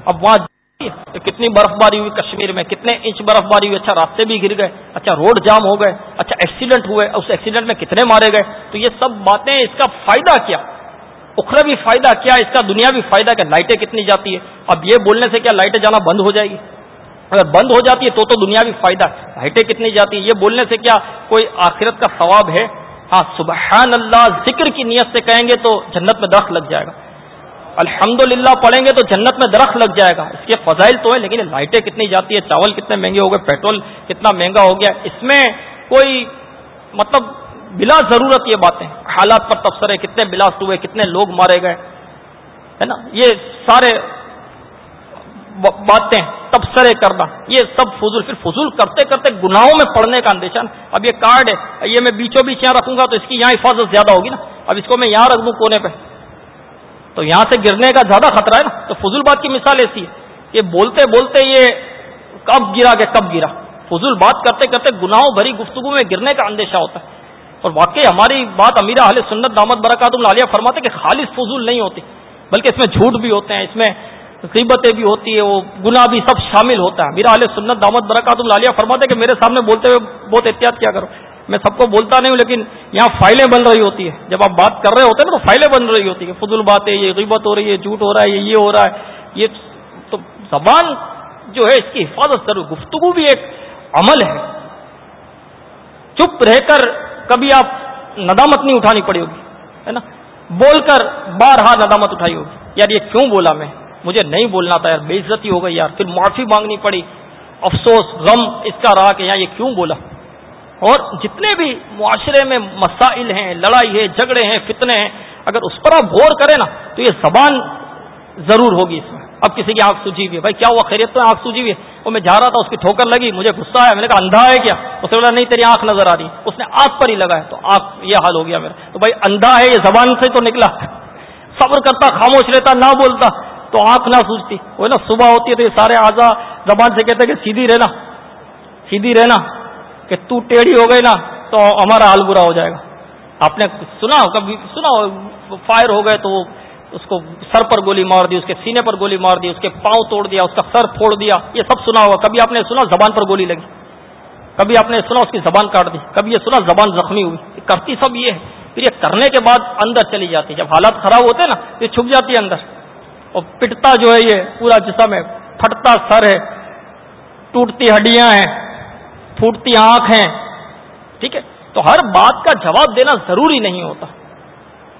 [SPEAKER 1] اب وہاں جی، کتنی برف باری ہوئی کشمیر میں، کتنے انچ برف باری ہوئی اچھا راستے بھی گر گئے اچھا روڈ جام ہو گئے اچھا ایکسیڈنٹ ہوئے، اس ایکسیڈنٹ میں کتنے مارے گئے۔ تو یہ سب باتیں، اس کا فائدہ کیا؟ اخروی فائدہ کیا؟ اس کا دنیا بھی فائدہ کیا لائٹیں کتنی جاتی ہے اب یہ بولنے سے کیا لائٹیں جانا بند ہو جائے گی؟ اگر بند ہو جاتی ہے تو تو دنیا بھی فائدہ لائٹیں کتنی جاتی ہیں؟ یہ بولنے سے کیا کوئی آخرت کا ثواب ہے؟ ہاں سبحان اللہ ذکر کی نیت سے کہیں گے تو جنت میں درخت لگ جائے گا۔ الحمد پڑھیں گے تو جنت میں درخت لگ جائے گا۔ اس کے فضائل تو ہے لیکن لائٹیں کتنی جاتی ہے چاول کتنے مہنگے ہو گئے؟ پیٹرول کتنا مہنگا ہو گیا؟ اس میں کوئی مطلب بلا ضرورت یہ باتیں۔ حالات پر تبصرے، کتنے بلاسٹ ہوئے، کتنے لوگ مارے گئے؟ ہے نا؟ یہ سارے باتیں، تبصرے کرنا، یہ سب فضول، پھر فضول کرتے کرتے گناہوں میں پڑنے کا اندیشہ۔ اب یہ کارڈ ہے، یہ میں بیچوں بیچ یہاں رکھوں گا تو اس کی یہاں حفاظت زیادہ ہوگی نا۔ اب اس کو میں یہاں رکھ دوں کونے پہ۔ تو یہاں سے گرنے کا زیادہ خطرہ ہے نا۔ تو فضول بات کی مثال ایسی ہے کہ بولتے بولتے یہ کب گرا گیا کب گرا۔ فضول بات کرتے کرتے گناہوں بھری گفتگو میں گرنے کا اندیشہ ہوتا ہے۔ اور واقعی ہماری بات امیر اہل سنت دامت برکات العالیہ فرماتے کہ خالص فضول نہیں ہوتی، بلکہ اس میں جھوٹ بھی ہوتے ہیں، اس میں غیبتیں بھی ہوتی ہے وہ گناہ بھی سب شامل ہوتا ہے۔ میرا علیہ سنت دامت برکات العالیہ فرماتے کہ میرے سامنے بولتے ہوئے بہت احتیاط کیا کرو۔ میں سب کو بولتا نہیں ہوں، لیکن یہاں فائلیں بن رہی ہوتی ہے جب آپ بات کر رہے ہوتے ہیں نا، تو فائلیں بن رہی ہوتی ہے فضول بات ہے یہ غیبت ہو رہی ہے جھوٹ ہو رہا ہے، یہ ہو رہا ہے۔ یہ تو زبان جو ہے، اس کی حفاظت کرو گفتگو بھی ایک عمل ہے۔ چپ رہ کر کبھی آپ ندامت نہیں اٹھانی پڑی ہوگی، ہے نا؟ بول کر بار ہار ندامت اٹھائی ہوگی۔ یار، یہ کیوں بولا میں؟ مجھے نہیں بولنا تھا یار، بے عزتی ہو گئی یار، پھر معافی مانگنی پڑی۔ افسوس، غم اس کا رہا کہ یہاں یہ کیوں بولا؟ اور جتنے بھی معاشرے میں مسائل ہیں، لڑائی ہے، جھگڑے ہیں، فتنے ہیں، اگر اس پر آپ غور کریں نا، تو یہ زبان ضرور ہوگی اس میں۔ اب کسی کی آنکھ سوجی ہوئی ہے، بھائی کیا ہوا؟ خیریت تو آنکھ سوجی ہوئی ہے۔ وہ میں جا رہا تھا، اس کی ٹھوکر لگی، مجھے غصہ آیا، میں نے کہا اندھا ہے کیا؟ اسے بولا نہیں، تیری آنکھ نظر آ رہی اس نے آنکھ پر ہی لگا ہے، تو آنکھ یہ حال ہو گیا میرا۔ تو بھائی اندھا ہے، یہ زبان سے تو نکلا۔ صبر کرتا، خاموش رہتا، نہ بولتا۔ تو آنکھ نہ سوچتی وہ نا صبح ہوتی ہے تو یہ سارے آزا زبان سے کہتے کہ سیدھی رہنا سیدھی رہنا، کہ تو ٹیڑھی ہو گئی نا تو ہمارا حال برا ہو جائے گا۔ آپ نے سنا ہو کبھی سنا ہو، فائر ہو گئے تو وہ اس کو سر پر گولی مار دی، اس کے سینے پر گولی مار دی، اس کے پاؤں توڑ دیا، اس کا سر پھوڑ دیا، یہ سب سنا ہوگا کبھی آپ نے سنا زبان پر گولی لگی؟ کبھی آپ نے سنا اس کی زبان کاٹ دی؟ کبھی یہ سنا زبان زخمی ہوئی؟ کرتی سب یہ ہے۔ پھر یہ کرنے کے بعد اندر چلی جاتی جب حالات خراب ہوتے ہیں نا، یہ چھپ جاتی ہے اندر۔ اور پٹتا جو ہے یہ پورا جسم ہے، پھٹتا سر ہے، ٹوٹتی ہڈیاں ہیں، پھوٹتی آنکھ ہیں، ٹھیک ہے؟ تو ہر بات کا جواب دینا ضروری نہیں ہوتا۔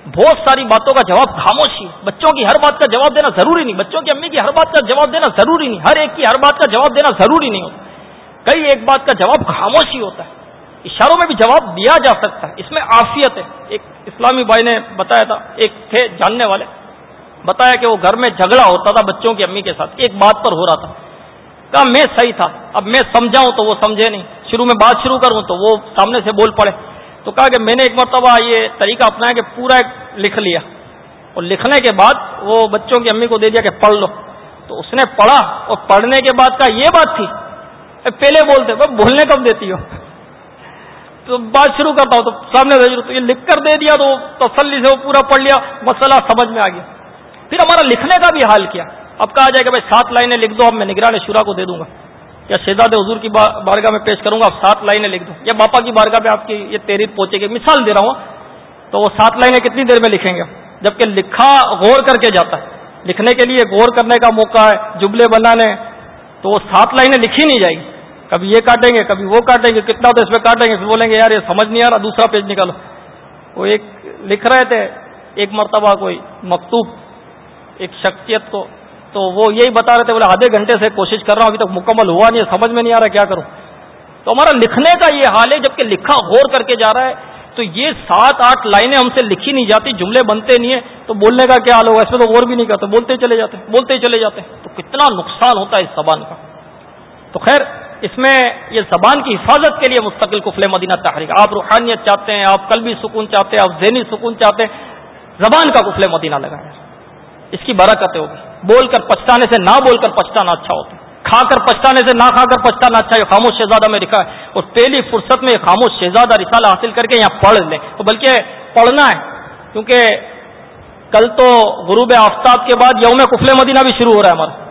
[SPEAKER 1] بہت ساری باتوں کا جواب خاموشی بچوں کی ہر بات کا جواب دینا ضروری نہیں۔ بچوں کی امی کی ہر بات کا جواب دینا ضروری نہیں۔ ہر ایک کی ہر بات کا جواب دینا ضروری نہیں ہوتا۔ کئی ایک بات کا جواب خاموشی ہوتا ہے۔ اشاروں میں بھی جواب دیا جا سکتا ہے۔ اس میں آفیت ہے۔ ایک اسلامی بھائی نے بتایا تھا، ایک تھے جاننے والے۔ بتایا کہ وہ گھر میں جھگڑا ہوتا تھا بچوں کی امی کے ساتھ، ایک بات پر ہو رہا تھا۔ کہا، میں صحیح تھا، اب میں سمجھاؤں تو وہ سمجھے نہیں۔ شروع میں بات شروع کروں تو وہ سامنے سے بول پڑے۔ تو کہا کہ میں نے ایک مرتبہ یہ طریقہ اپنایا کہ پورا ایک لکھ لیا۔ اور لکھنے کے بعد وہ بچوں کی امی کو دے دیا کہ پڑھ لو۔ تو اس نے پڑھا اور پڑھنے کے بعد کا یہ بات تھی۔ پہلے بولتے بولنے کب دیتی ہو تو بات شروع کرتا ہوں تو سامنے تو یہ لکھ کر دے دیا تو تسلی سے وہ پورا پڑھ لیا۔ مسئلہ سمجھ میں آ گیا۔ پھر ہمارا لکھنے کا بھی حال کیا۔ اب کہا جائے کہ بھائی سات لائنیں لکھ دو، اب میں نگران شورا کو دے دوں گا۔ یا شہزاد حضور کی بارگاہ میں پیش کروں گا، اب سات لائنیں لکھ دوں۔ یا باپا کی بارگاہ میں آپ کی یہ تحریر پہنچے گی۔ مثال دے رہا ہوں۔ تو وہ سات لائنیں کتنی دیر میں لکھیں گے؟ جبکہ لکھا غور کر کے جاتا ہے۔ لکھنے کے لیے غور کرنے کا موقع ہے جبلے بنانے۔ تو وہ سات لائنیں لکھی نہیں جائے گی۔ کبھی یہ کاٹیں گے، کبھی وہ کاٹیں گے، کتنا تو اس پہ کاٹیں گے۔ پھر بولیں گے، یار یہ سمجھ نہیں آ رہا، دوسرا پیج نکالو۔ وہ ایک لکھ رہے تھے، ایک مرتبہ کوئی مکتوب ایک شخصیت کو تو وہ یہی بتا رہے تھے، بولے آدھے گھنٹے سے کوشش کر رہا ہوں، ابھی تک مکمل ہوا نہیں ہے، سمجھ میں نہیں آ رہا کیا کروں؟ تو ہمارا لکھنے کا یہ حال ہے، جبکہ لکھا غور کر کے جا رہا ہے، تو یہ سات آٹھ لائنیں ہم سے لکھی نہیں جاتی، جملے بنتے نہیں ہیں، تو بولنے کا کیا حال ہوگا؟ اس میں تو غور بھی نہیں کرتے، بولتے چلے جاتے، بولتے چلے جاتے تو کتنا نقصان ہوتا ہے اس زبان کا۔ تو خیر، اس میں یہ زبان کی حفاظت کے لیے مستقل کفل مدینہ تحریک۔ آپ روحانیت چاہتے ہیں، آپ قلبی سکون چاہتے ہیں، آپ ذہنی سکون چاہتے ہیں، زبان کا کفل مدینہ لگائیں اس کی برکتیں ہوگی۔ بول کر پچھتانے سے نہ بول کر پچھتانا اچھا ہوتا ہے۔ کھا کر پچھتانے سے نہ کھا کر پچھتانا اچھا ہے۔ خاموش شہزادہ میں لکھا ہے۔ اور پہلی فرصت میں خاموش شہزادہ رسالہ حاصل کر کے یہاں پڑھ لیں۔ تو بلکہ پڑھنا ہے، کیونکہ کل تو غروب آفتاب کے بعد یوم کفل مدینہ بھی شروع ہو رہا ہے ہمارا۔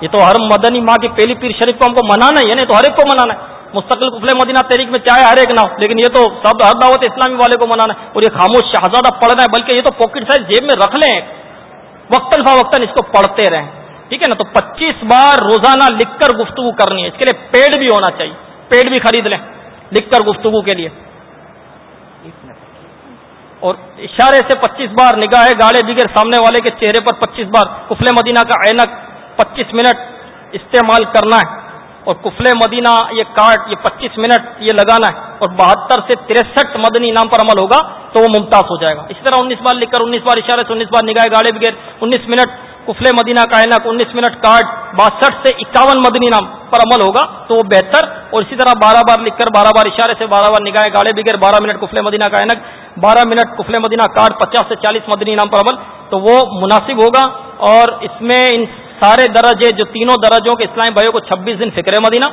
[SPEAKER 1] یہ تو ہر مدنی ماں کی پہلی پیر شریف کو ہم کو منانا ہی ہے نا تو ہر ایک کو منانا ہے۔ مستقل قفل مدینہ تحریک میں چاہے ہر ایک نہ ہو لیکن یہ تو سب ہر دعوت اسلامی والے کو منانا ہے۔ اور یہ خاموش شہزادہ پڑھنا ہے، بلکہ یہ تو پاکٹ سائز جیب میں رکھ لیں۔ وقتاً فوقتاً اس کو پڑھتے رہیں۔ ٹھیک ہے نا؟ تو پچیس بار روزانہ لکھ کر گفتگو کرنی ہے۔ اس کے لیے پیڈ بھی ہونا چاہیے۔ پیڈ بھی خرید لیں۔ لکھ کر گفتگو کے لیے۔ اور اشارے سے پچیس بار نگاہ گاڑے بغیر سامنے والے کے چہرے پر پچیس بار کفل مدینہ کا اینک پچیس منٹ استعمال کرنا ہے۔ اور کفل مدینہ یہ کارڈ یہ پچیس منٹ یہ لگانا ہے اور بہتر سے تریسٹھ مدنی نام پر عمل ہوگا تو وہ ممتاز ہو جائے گا۔ اسی طرح انیس بار لکھ کر انیس بار اشارے سے، انیس بار نگاہ گاڑے بغیر انیس منٹ کفل مدینہ کا اینک انیس منٹ کارڈ باسٹھ سے اکاون مدنی نام پر عمل ہوگا تو وہ بہتر۔ اور اسی طرح بارہ بار لکھ کر بارہ بار اشارے سے، بارہ بار نگاہ گاڑے بغیر بارہ منٹ کفل مدینہ کا اینک بارہ منٹ کفل مدینہ کارڈ پچاس سے چالیس مدنی نام پر عمل تو وہ مناسب ہوگا۔ اور اس میں ان سارے درجے جو تینوں درجوں کے اسلامی بھائیوں کو چھبیس دن فکر مدینہ،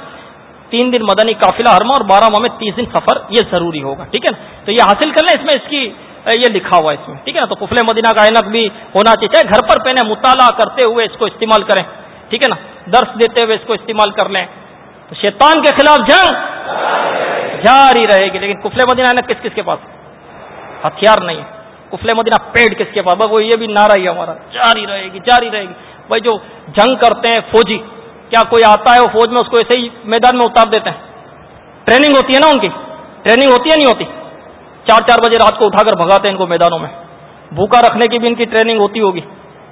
[SPEAKER 1] تین دن مدنی قافلہ حرما اور بارہ ماہ میں تیس دن سفر، یہ ضروری ہوگا، ٹھیک ہے نا؟ تو یہ حاصل کر لیں، اس میں اس کی یہ لکھا ہوا ہے اس میں، ٹھیک ہے نا؟ تو کفل مدینہ کا اینک بھی ہونا چاہیے، چاہے گھر پر پہنے مطالعہ کرتے ہوئے اس کو استعمال کریں، ٹھیک ہے نا؟ درس دیتے ہوئے اس کو استعمال کر لیں۔ تو شیطان کے خلاف جنگ جاری رہے گی، لیکن کفل مدینہ اینک کس کس کے پاس؟ ہتھیار نہیں ہے۔ کفل مدینہ پیڑ کس کے پاس؟ وہ یہ بھی نعرہ ہی ہمارا، جاری رہے گی، جاری رہے گی۔ بھائی جو جنگ کرتے ہیں فوجی، کیا کوئی آتا ہے وہ فوج میں اس کو ایسے ہی میدان میں اتار دیتے ہیں؟ ٹریننگ ہوتی ہے نا ان کی؟ ٹریننگ ہوتی ہے نہیں ہوتی؟ چار چار بجے رات کو اٹھا کر بھگاتے ہیں ان کو میدانوں میں۔ بھوکا رکھنے کی بھی ان کی ٹریننگ ہوتی ہوگی۔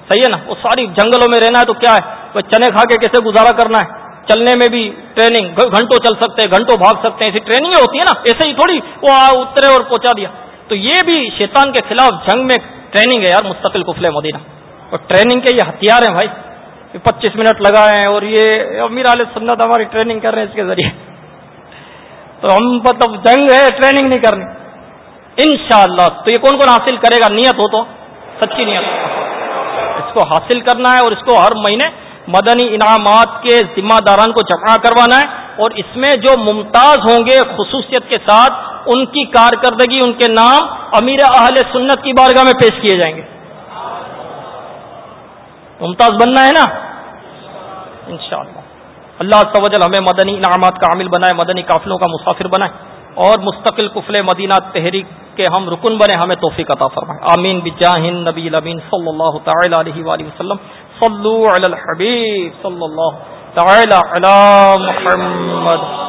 [SPEAKER 1] صحیح ہے نا؟ وہ ساری جنگلوں میں رہنا ہے تو کیا ہے؟ وہ چنے کھا کے کیسے گزارا کرنا ہے؟ چلنے میں بھی ٹریننگ گھنٹوں چل سکتے ہیں، گھنٹوں بھاگ سکتے ہیں، ایسی ٹریننگ ہوتی ہے نا؟ ایسے ہی تھوڑی وہ اترے اور پہنچا دیا۔ تو یہ بھی شیطان کے خلاف جنگ میں ٹریننگ ہے یار، مستقل کفلے مدینہ۔ اور ٹریننگ کے یہ ہتھیار ہیں بھائی۔ پچیس منٹ لگائے ہیں اور یہ امیر علیہ سنت ہماری ٹریننگ کر رہے ہیں اس کے ذریعے۔ تو ہم مطلب جنگ ہے، ٹریننگ نہیں کرنی۔ انشاءاللہ۔ تو یہ کون کون حاصل کرے گا؟ نیت ہو تو۔ سچی نیت۔ اس کو حاصل کرنا ہے اور اس کو ہر مہینے مدنی انعامات کے ذمہ داران کو جمع کروانا ہے۔ اور اس میں جو ممتاز ہوں گے خصوصیت کے ساتھ، ان کی کارکردگی، ان کے نام امیر اہل سنت کی بارگاہ میں پیش کیے جائیں گے۔ ممتاز بننا ہے نا؟ انشاءاللہ۔ اللہ تجل ہمیں مدنی انعامات کا عامل بنائے، مدنی قافلوں کا مسافر بنائے اور مستقل کفل مدینہ تحریک کے ہم رکن بنے، ہمیں توفیق عطا فرمائے۔ آمین۔ بجاہن نبی الامین صلی اللہ تعالی علیہ وآلہ وسلم۔ صلو علی الحبیب صلی اللہ تعالی علی محمد۔